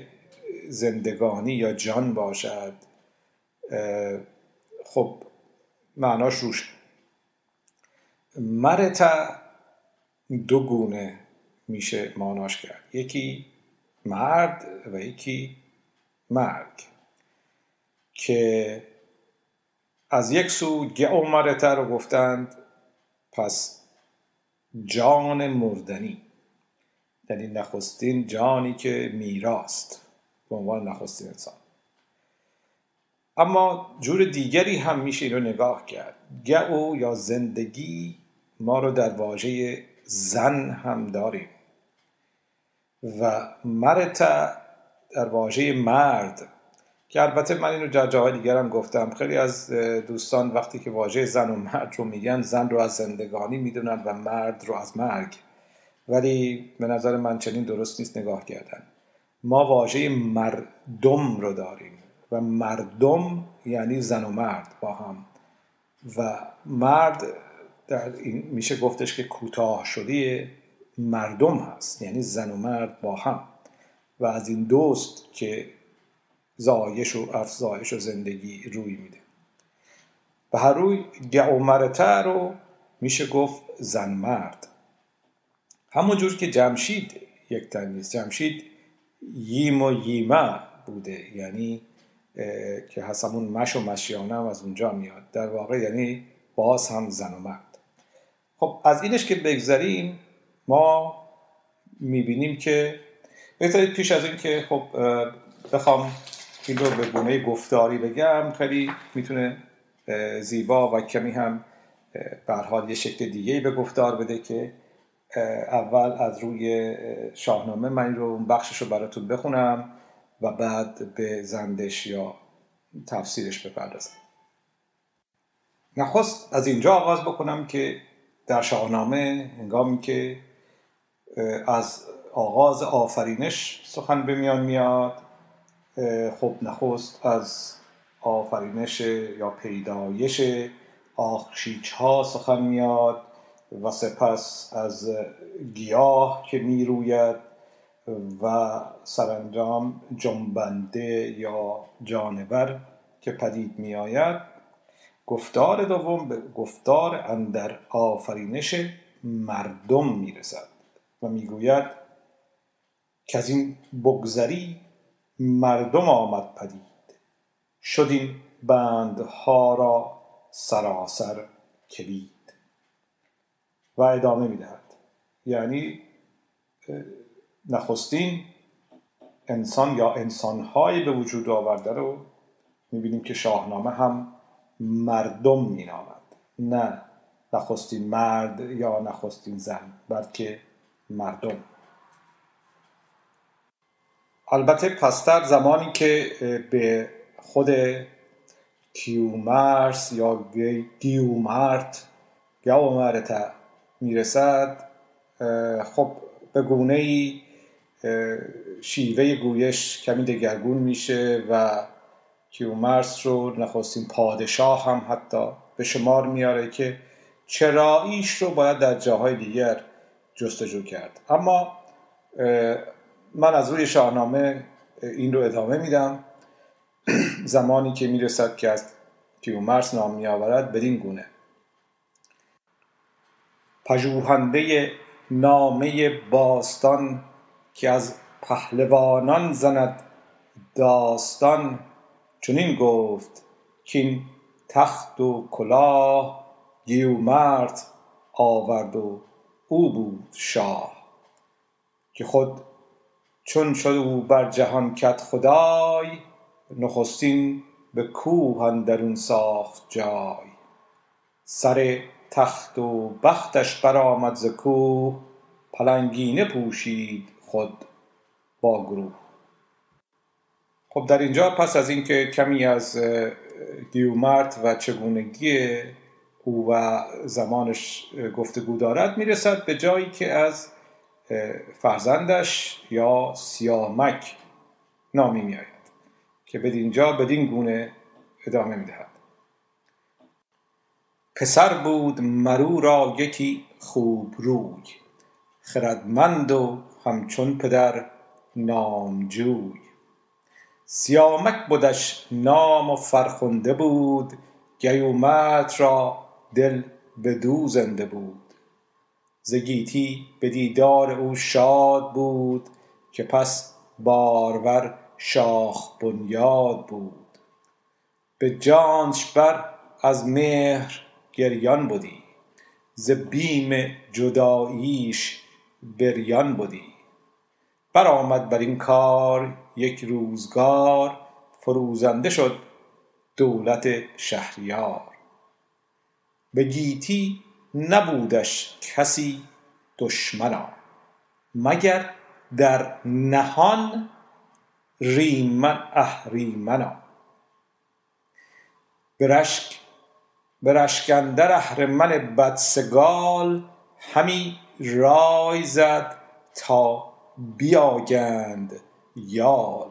زندگانی یا جان باشد خب معناش روش. مرتا دو گونه میشه معناش کرد. یکی مرد و یکی مرگ که از یک سو گعو مرتا رو گفتند پس جان مردنی. یعنی نخستین جانی که میراست. به عنوان نخستین انسان. اما جور دیگری هم میشه این رو نگاه کرد. گعو یا زندگی ما رو در واژه زن هم داریم. و مرتا در واژه مرد که البته من اینو در جاهای دیگر هم گفتم. خیلی از دوستان وقتی که واژه زن و مرد رو میگن زن رو از زندگانی می‌دونن و مرد رو از مرگ. ولی به نظر من چنین درست نیست نگاه کردن. ما واژه مردم رو داریم و مردم یعنی زن و مرد با هم. و مرد در این میشه گفتش که کوتاه شدی مردم هست. یعنی زن و مرد با هم. و از این دوست که زایش و افزایش و زندگی روی میده. به هر روی گعومرته رو میشه گفت زن مرد همونجور که جمشید یک تن جمشید ییم و ییمه بوده. یعنی که همون مش و مشیانه هم از اونجا میاد. در واقع یعنی باز هم زن و مرد. خب از اینش که بگذریم ما می‌بینیم که بذارید پیش از این که خب بخوام این رو به گونه گفتاری بگم خیلی می‌تونه زیبا و کمی هم به حال یه شکل دیگه به گفتار بده که اول از روی شاهنامه من این رو بخشش رو براتون بخونم و بعد به زندش یا تفسیرش بپردازم. نخست از اینجا آغاز بکنم که در شاهنامه هنگامی که از آغاز آفرینش سخن به میان میاد خب نخست از آفرینش یا پیدایش آخشیچ ها سخن میاد و سپس از گیاه که می‌روید و سرانجام جنبنده یا جانور که پدید می آید گفتار دوم به گفتار اندر آفرینش مردم می‌رسد و می‌گوید که از این بگذری مردم آمد پدید. شد این بندها را سراسر کلید. و ادامه می‌دهد. یعنی نخستین انسان یا انسانهایی به وجود آورده رو می‌بینیم که شاهنامه هم مردم مینامد. نه نخستین مرد یا نخستین زن بلکه مردم. البته پستر زمانی که به خود کیومرس یا گیومارت گاومرتا می‌رسد خب به گونه ای شیوه گویش کمی دگرگون میشه و کیومرس رو نخستین پادشاه هم حتی به شمار میاره که چراییش رو باید در جاهای دیگر جستجو کرد. اما من از روی شاهنامه این رو ادامه میدم. زمانی که می‌رسد که از کیومرس نام میآورد بدین گونه. پژوهنده نامه باستان که از پهلوانان زند داستان چنین گفت این تخت و کلاه گیومرد آورد و او بود شاه که خود چون شد او بر جهان کدخدای نخستین به کوه اندرون ساخت جای. سر تخت و بختش برآمد ز کوه پلنگینه پوشید خود با گروه. خب در اینجا پس از اینکه کمی از گیومرت و چگونگی او و زمانش گفتگو دارد می‌رسد به جایی که از فرزندش یا سیامک نامی میآید که بدینجا بدین گونه ادامه می‌دهد. پسر بود مرو را یکی خوب روی خردمند و همچون پدر نامجوی. سیامک بدش نام و فرخنده بود گیومرد را دل بدو زنده بود. ز گیتی به دیدار او شاد بود که پس بارور شاخ بنیاد بود. به جانش بر از مهر گریان بدی ز بیم جداییش بریان بدی. برآمد بر این کار یک روزگار فروزنده شد دولت شهریار. به گیتی نبودش کسی دشمنا مگر در نهان اهریمنا. به رشک به رشک اندر اهرمن بدسگال همی رای زد تا بیاگند یال.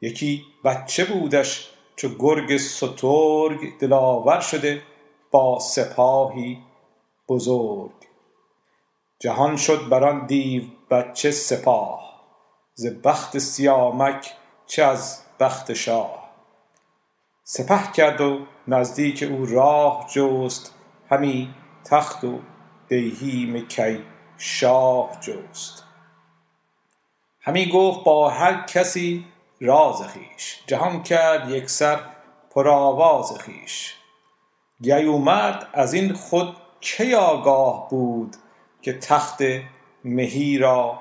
یکی بچه بودش چو گرگ سترگ دلاور شده با سپاهی بزرگ. جهان شد بر آن دیو بچه سپاه ز بخت سیامک چه از بخت شاه. سپه کرد و نزدیک او راه جست همی تخت و دیهیم کی شاه جست. همی گفت با هر کسی راز خویش جهان کرد یکسر پر آواز خویش. گیومرد از این خود کی آگاه بود که تخت مهی را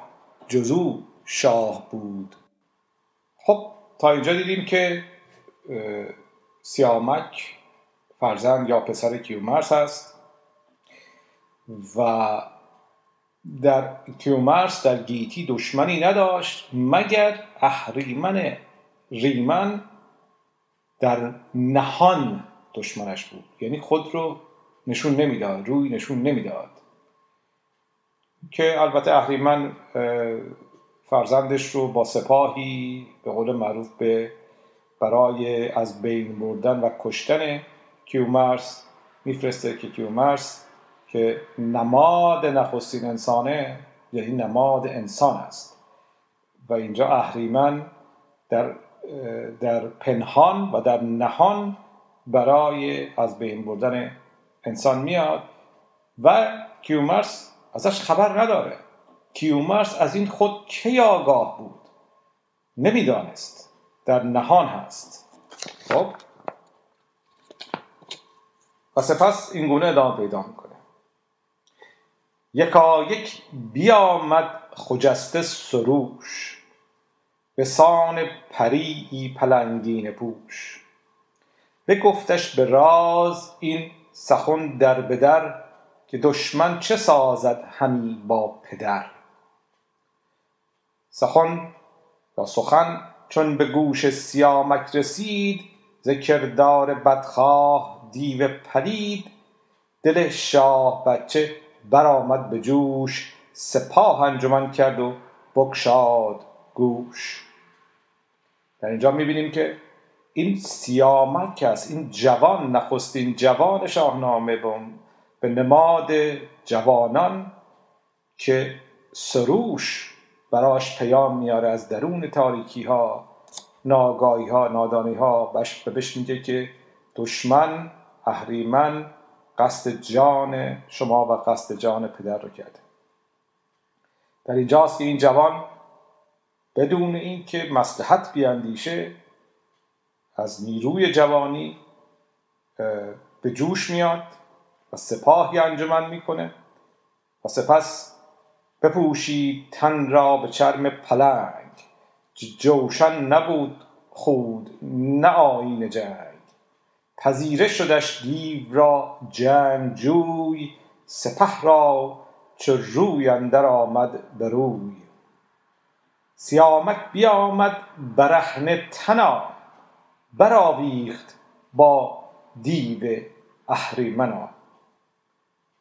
جز او شاه بود؟ خب تا اینجا دیدیم که سیامک فرزند یا پسر کیومرس است و در کیومرس در گیتی دشمنی نداشت مگر اهریمن ریمن در نهان دشمنش بود. یعنی خود رو نشون نمی‌داد روی نشون نمی‌داد. که البته اهریمن فرزندش رو با سپاهی به قول معروف به برای از بین بردن و کشتن کیومرس میفرسته که کیومرس که نماد نخستین انسانه یعنی نماد انسان است. و اینجا اهریمن در, در پنهان و در نهان برای از بین بردن انسان میاد و کیومرس ازش خبر نداره. کیومرس از این خود کی آگاه بود؟ نمی‌دانست. در نهان هست. خب. و سپس این گونه ادامه پیدا می‌کنه. یکا یک بیامد خجسته سروش. به سان پریی پلنگین پوش. بگفتش به راز این سخن در به که دشمن چه سازد همی با پدر. سخن یا سخن چون به گوش سیامک رسید ز کردار بدخواه دیو پلید. دل شاه بچه برآمد به جوش سپاه انجمن کرد و بگشاد گوش. در اینجا می‌بینیم که این سیامک است این جوان نخستین جوان شاهنامه به نماد جوانان که سروش براش پیام میاره از درون تاریکی ها ناگاهی ها نادانی ها بهش میگه که دشمن اهریمن قصد جان شما و قصد جان پدر رو کرده. در اینجاست که این جوان بدون اینکه مصلحت بیاندیشه از نیروی جوانی به جوش میاد و سپاهی انجمن می‌کنه و سپس بپوشید تن را به چرم پلنگ. جوشن نبود خود نه آیین جنگ. پذیره شدش دیو را جنگجوی سپه را چو روی اندر آمد به روی. سیامک بیامد برهنه تنا برآویخت با دیو اهریمنا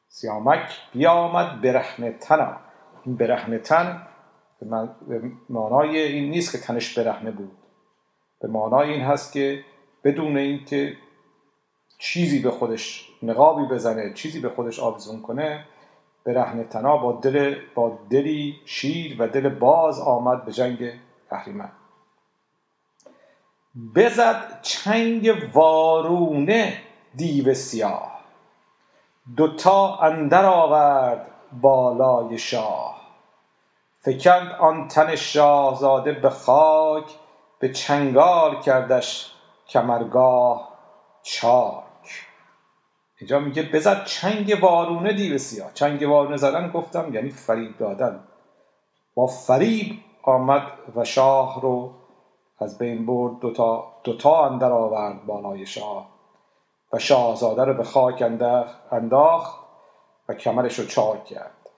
سیامک بیامد برهنه تنا این برهنه تن به معنای این نیست که تنش برهنه بود. به معنای این هست که بدون اینکه چیزی به خودش نقابی بزنه چیزی به خودش آویزون کنه برهنه تنا با دل با دلی شیر و دل باز آمد به جنگ اهریمن بزد چنگ وارونه دیو سیاه. دوتا اندر آورد بالای شاه. فکند آن تن شاهزاده به خاک به چنگال کردش کمرگاه چاک. اینجا میگه بزد چنگ وارونه دیو سیاه. چنگ وارونه زدن گفتم یعنی فریب دادن. با فریب آمد و شاه رو از بین برد دوتا, دوتا اندر آورد بالای شاه و شاهزاده رو به خاک انداخت و کمرش رو چاک کرد.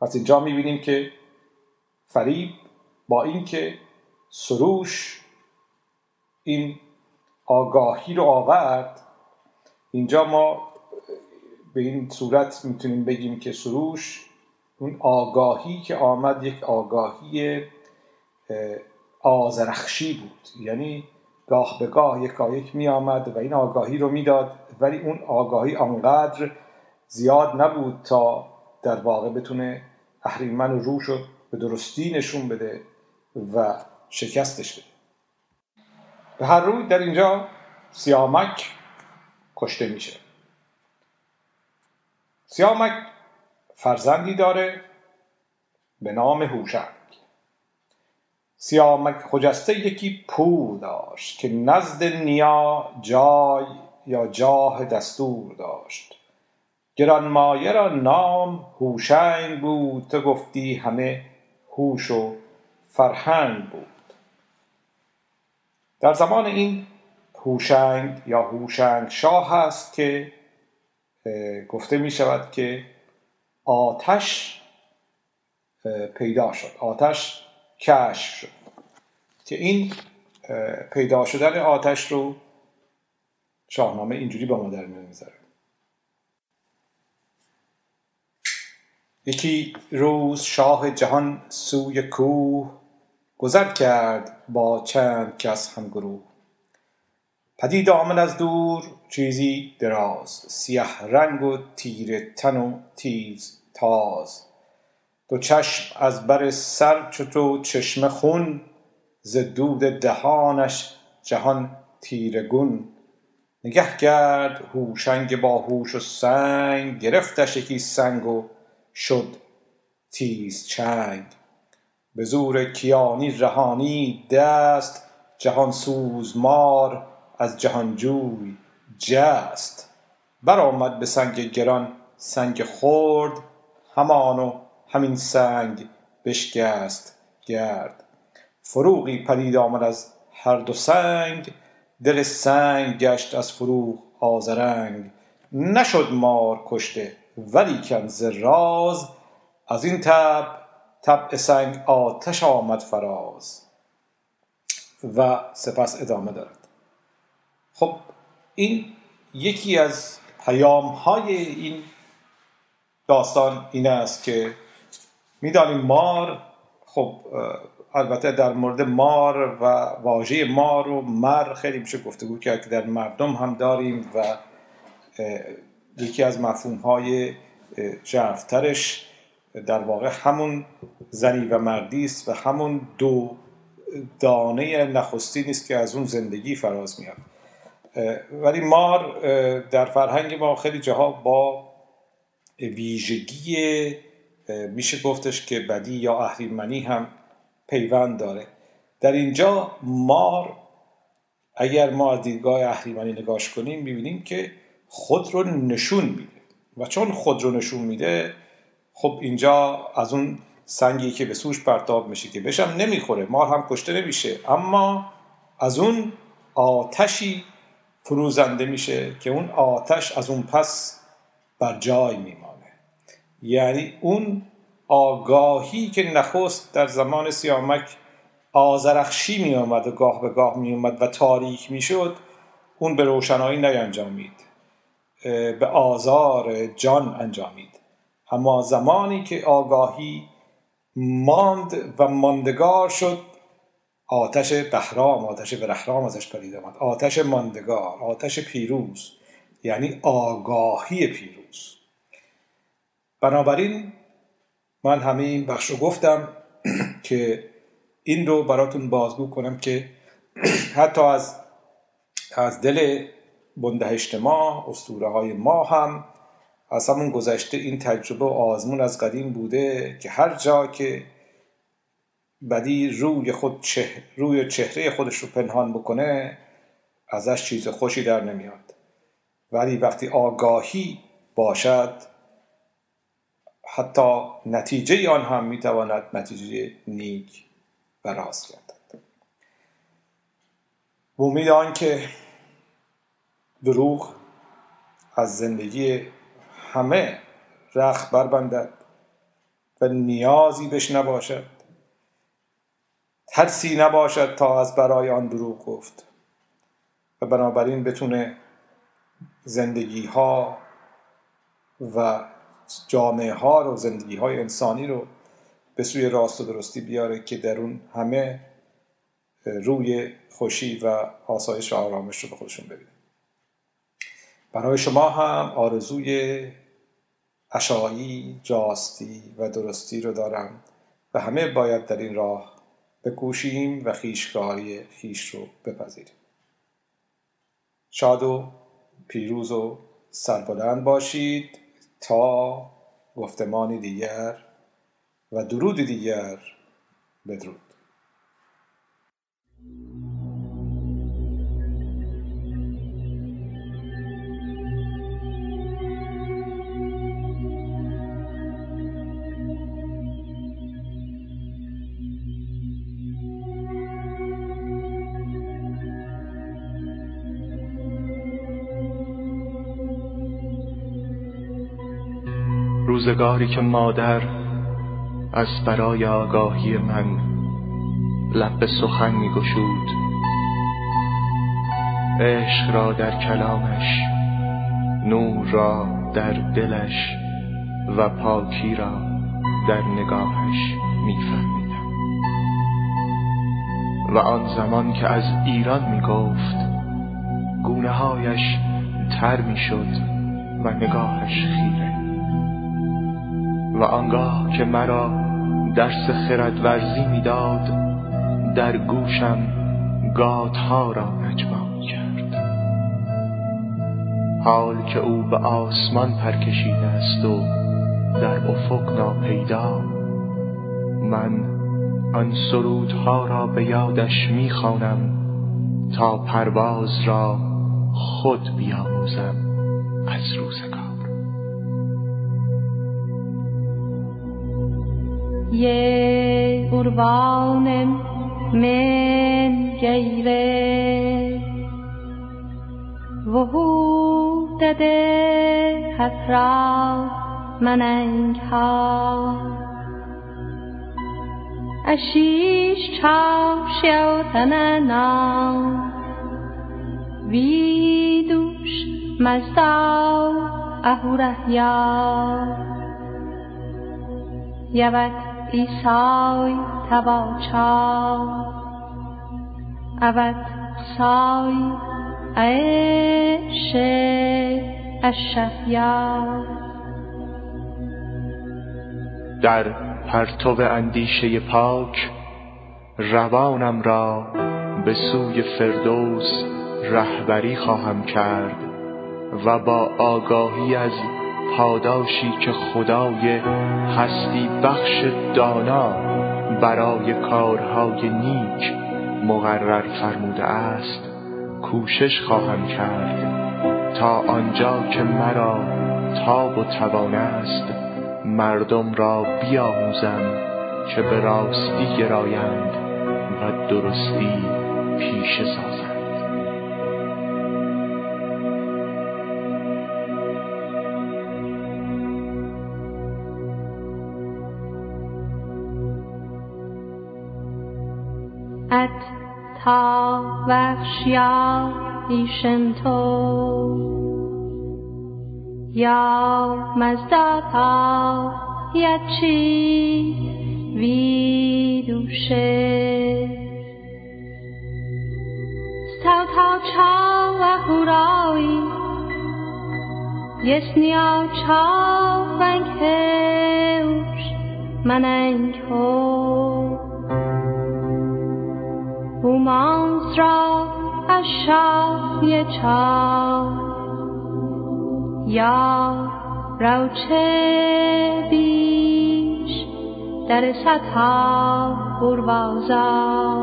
پس اینجا می‌بینیم که فریب با اینکه سروش این آگاهی رو آورد اینجا ما به این صورت می‌تونیم بگیم که سروش اون آگاهی که آمد یک آگاهی آزرخشی بود. یعنی گاه به گاه یک می آمد و این آگاهی رو می‌داد. ولی اون آگاهی آنقدر زیاد نبود تا در واقع بتونه اهریمن و روش رو به درستی نشون بده و شکستش بده. به هر روی در اینجا سیامک کشته میشه. سیامک فرزندی داره به نام هوشنگ سیامک خجسته یکی پور داشت که نزد نیا جای یا جاه دستور داشت. گرانمایه را نام هوشنگ بود. تو گفتی همه هوش و فرهنگ بود. در زمان این هوشنگ یا هوشنگ شاه هست که گفته می شود که آتش پیدا شد. آتش کشف شد. که این پیدا شدن آتش رو شاهنامه اینجوری با ما در می‌ذاره. یکی روز شاه جهان سوی کوه گذر کرد با چند کس همگروه. پدید آمد از دور چیزی دراز سیه رنگ و تیر تن و تیز تاز. دو چشم از بر سر چو چشم خون ز دود دهانش جهان تیرگون نگه کرد هوشنگ با هوش و سنگ گرفتش یکی سنگ و شد تیز چنگ. به زور کیانی رهانی دست جهان سوز مار از جهانجوی جست. برآمد به سنگ گران سنگ خرد همان و همین سنگ بشکست گرد. فروغی پدید آمد از هر دو سنگ دل سنگ گشت از فروغ آذرنگ. نشد مار کشته ولیکن ز راز. از این تب طبع سنگ آتش آمد فراز. و سپس ادامه دارد. خب این یکی از پیام های این داستان این است که می‌دانیم مار خب البته در مورد مار و واژه مار و مر خیلی میشه گفتگو کرد که در مردم هم داریم و یکی از مفهوم های جرفترش در واقع همون زنی و مردی است و همون دو دانه نخستی نیست که از اون زندگی فراز میاد. ولی مار در فرهنگ ما خیلی جاها با ویژگی میشه گفتش که بدی یا اهریمنی هم پیوند داره. در اینجا مار اگر ما از دیدگاه اهریمنی نگاش کنیم می‌بینیم که خود رو نشون میده. و چون خود رو نشون میده خب اینجا از اون سنگی که به سوش پرتاب میشه که بشم نمی‌خوره. مار هم کشته نمیشه. اما از اون آتشی فروزنده میشه که اون آتش از اون پس بر جای میمانه یعنی اون آگاهی که نخست در زمان سیامک آزرخشی می آمد و گاه به گاه می آمد و تاریک می شد اون به روشنایی نینجامید به آزار جان انجامید. اما زمانی که آگاهی ماند و ماندگار شد آتش بهرام آتش برهرام ازش پدید آمد. آتش ماندگار آتش پیروز یعنی آگاهی پیروز. بنابراین من همه این بخش رو گفتم که این رو براتون بازگو کنم که حتی از از دل بندهشت ما اسطوره های ما هم از همون گذشته این تجربه و آزمون از قدیم بوده که هر جا که بدی روی خود چه... روی چهره خودش رو پنهان بکنه ازش چیز خوشی در نمیاد. ولی وقتی آگاهی باشد حتی نتیجه آن هم می‌تواند نتیجه نیک و راست گردد. به امید آنکه دروغ از زندگی همه رخ بربندد و نیازی بهش نباشد ترسی نباشد تا از برای آن دروغ گفت و بنابراین بتونه زندگی ها و جامعه ها رو زندگی های انسانی رو به سوی راست و درستی بیاره که در اون همه روی خوشی و آسایش و آرامش رو به خودشون ببینه. برای شما هم آرزوی اشایی، جاستی و درستی رو دارم و همه باید در این راه بکوشیم و خیشکاری خیش رو بپذیریم. شاد و پیروز و سربلند باشید. تا گفتمانی دیگر و درود دیگر بدرود. روزگاری که مادر از برای آگاهی من لب سخن می گشود. عشق را در کلامش نور را در دلش و پاکی را در نگاهش میفهمیدم و آن زمان که از ایران می گفت گونه هایش تر می شد و نگاهش خیره. و آنگاه که مرا درس خردورزی می‌داد در گوشم گاتها را نجوا کرد حال که او به آسمان پرکشیده است و در افق ناپیدا من آن سرودها را به یادش می‌خوانم تا پرواز را خود بیاموزم از روزگار. Ye urvanem men geire. وهودده حسرا مننگ ها اشیش چاو شوتننا ویدوش مزداو اهورهیا یوت ایسای تباچا اود سای عیش اشفیا در پرتو اندیشه پاک روانم را به سوی فردوس رهبری خواهم کرد و با آگاهی از پاداشی که خدای هستی بخش دانا برای کارهای نیک مقرر فرموده است کوشش خواهم کرد تا آنجا که مرا تاب و توان است مردم را بیاموزم که به راستی گرایند و درستی پیش سازند تا وخشیا ایشنتو یا مزداتا یچی ویدوشه ستاوتا چا و هورایی یسنیا چا ونکهوش مننکو بومانز را اشای چا یا روچه بیش در سطح بروازا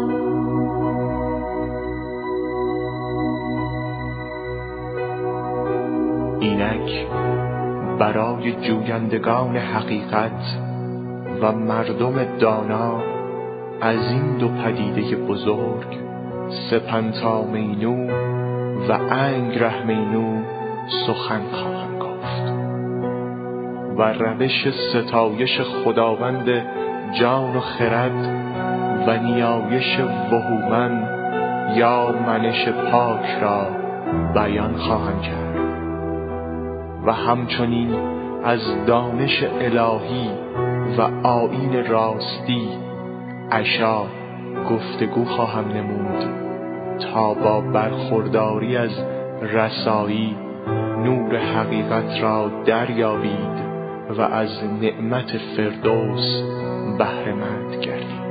اینک برای جویندگان حقیقت و مردم دانا از این دو پدیده بزرگ سپنتا و انگ رحمینو سخن خواهم گفت و روش ستایش خداوند جان و خرد و نیایش وهومن یا منش پاک را بیان خواهم کرد و همچنین از دانش الهی و آیین راستی عشا گفتگو خواهم نمود تا با برخورداری از رسایی نور حقیقت را دریابید و از نعمت فردوس بهرهمند گردید.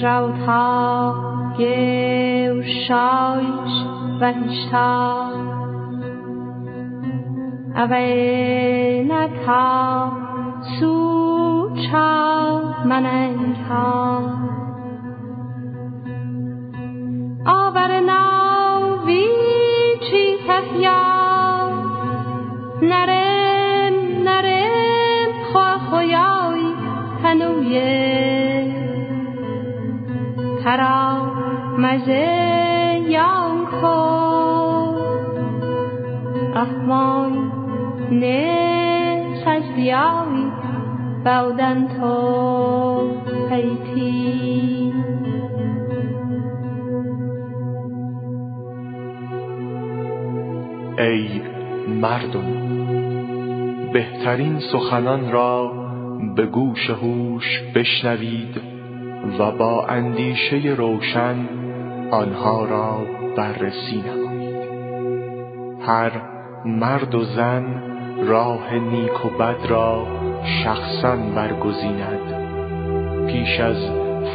Srauta geushaich vahishta Avenata sucha manenka Avarna vichi tahya Narem narem khokhoyai hanuye Tara maze yanko Ahmai ne sajdiyawi بودن تو پیتی ای مردم بهترین سخنان را به گوش هوش بشنوید و با اندیشه روشن آنها را بررسی نمایید. هر مرد و زن راه نیک و بد را شخصا برگزیند. پیش از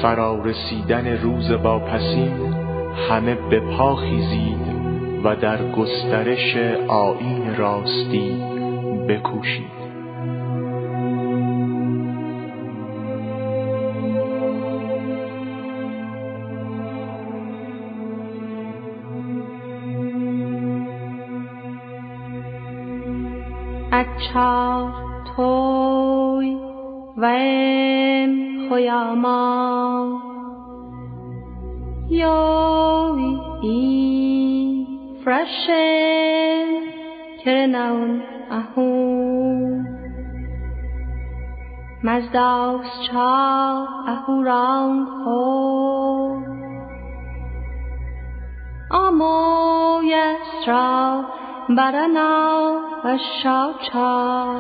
فرارسیدن روز واپسین همه به پا خیزید و در گسترش آیین راستی بکوشید. ویم خویاما. یوی ای فرشه کرنون اهو. مزداوس چا اهوران خو. آمو یسرا برنا و شاچا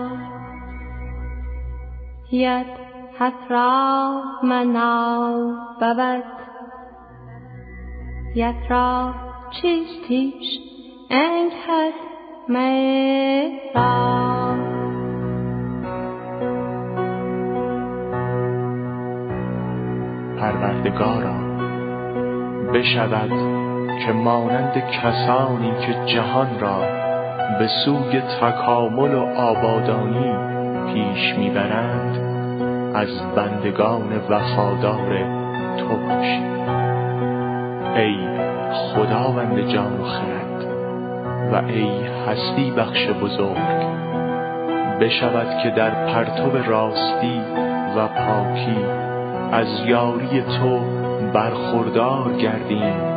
ید حفرا مناو ببد یترا چیستیش انگهد میرا پروردگارا بشود که مانند کسانی که جهان را به سوی تکامل و آبادانی پیش می‌برند از بندگان وفادار تو باشیم. ای خداوند جان و خرد و ای هستی بخش بزرگ بشود که در پرتو راستی و پاکی از یاری تو برخوردار گردیم.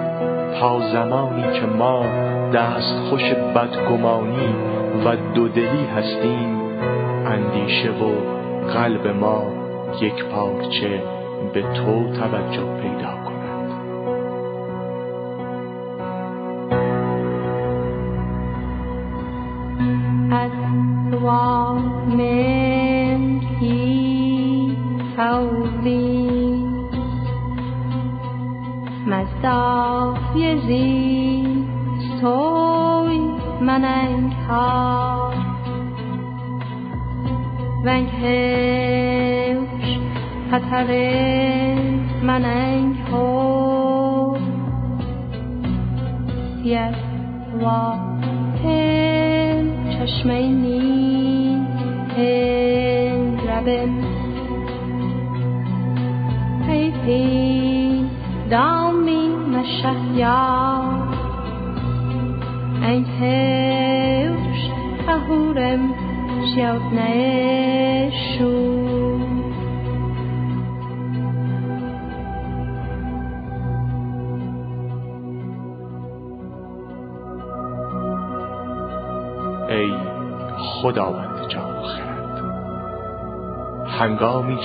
تا زمانی که ما دست خوش بدگمانی و دودلی هستیم اندیشه و قلب ما یک پارچه به تو توجه پیدا کند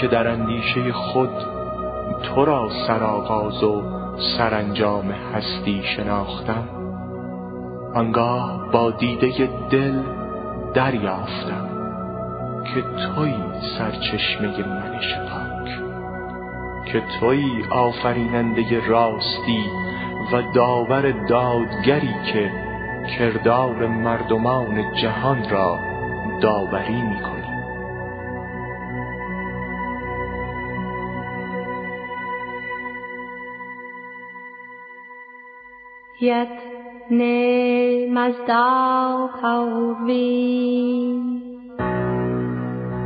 که در اندیشه خود تو را سرآغاز و سرانجام هستی شناختم آنگاه با دیده دل دریافتم که تویی سرچشمه منش پاک که تویی آفریننده راستی و داور دادگری که کردار مردمان جهان را داوری می کنی یت نه مزدا پاوی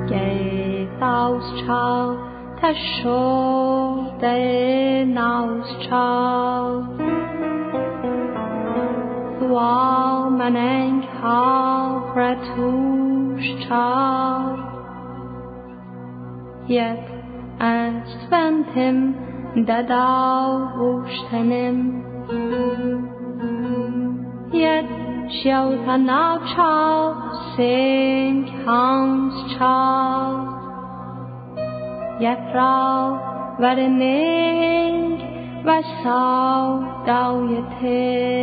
گه داوس چا تشو ده ناوس چا ثوا مننگ ها رتوش چا یت اسفنتم دداو اوشتنم چا سنگ هانس چا یت را ور ننگ و ساو داویته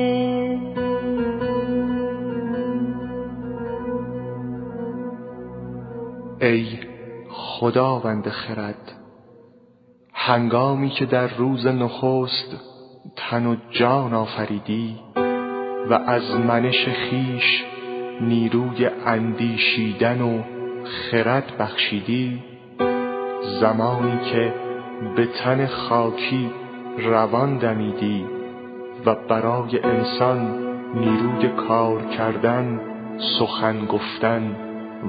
ای خداوند خرد هنگامی که در روز نخست تن و جان آفریدی و از منش خیش نیروی اندیشیدن و خرد بخشیدی زمانی که به تن خاکی روان دمیدی و برای انسان نیروی کار کردن سخن گفتن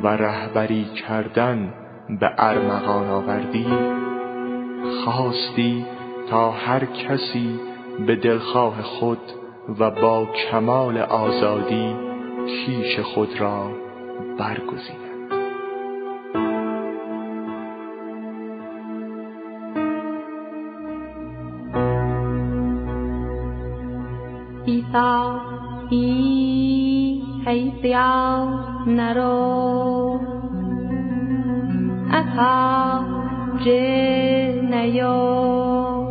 و رهبری کردن به ارمغان آوردی. خواستی تا هر کسی به دلخواه خود و با کمال آزادی کیش خود را برگزیند. ایسا ای نرو. اکا جه نیو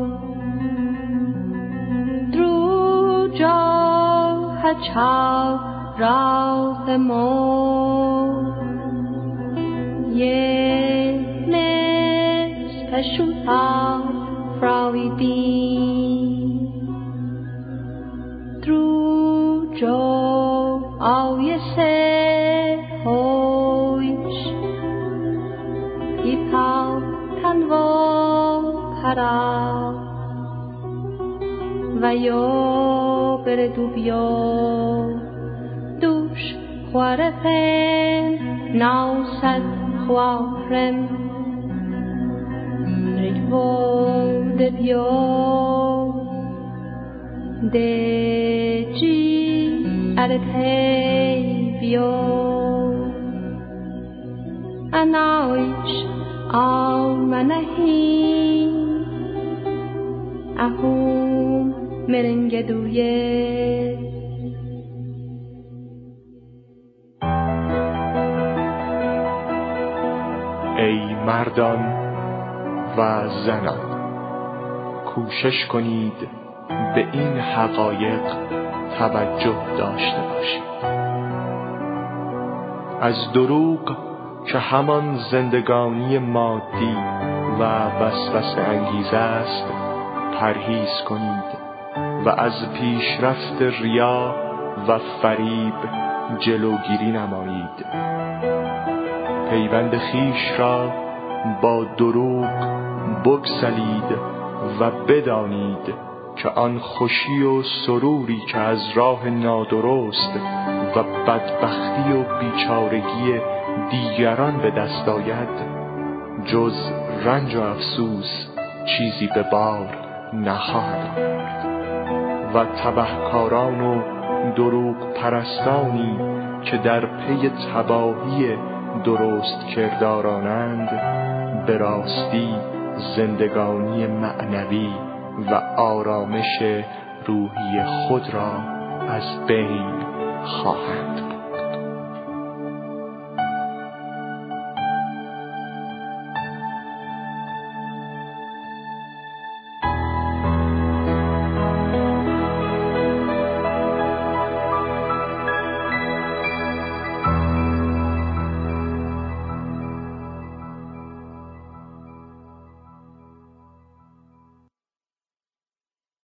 درو جو هچاو راز مو یه نس پشوتا فراوی بی Through Joe, all you say, hoish, Ipal tanvo para, Vayo bere dubio, Dush huarefen, Nausat huafrem, de bio de at hey bio anaish al manahi ahum duye ای مردان و زنان کوشش کنید به این حقایق توجه داشته باشید. از دروغ که همان زندگانی مادی و وسوسه انگیز است پرهیز کنید. و از پیشرفت ریا و فریب جلوگیری نمایید. پیوند خیش را با دروغ بگسلید و بدانید که آن خوشی و سروری که از راه نادرست و بدبختی و بیچارگی دیگران به دست آید جز رنج و افسوس چیزی به بار نخواهد آورد و تبهکاران و دروغ پرستانی که در پی تباهی درست کردارانند به راستی زندگانی معنوی و آرامش روحی خود را از بین خواهند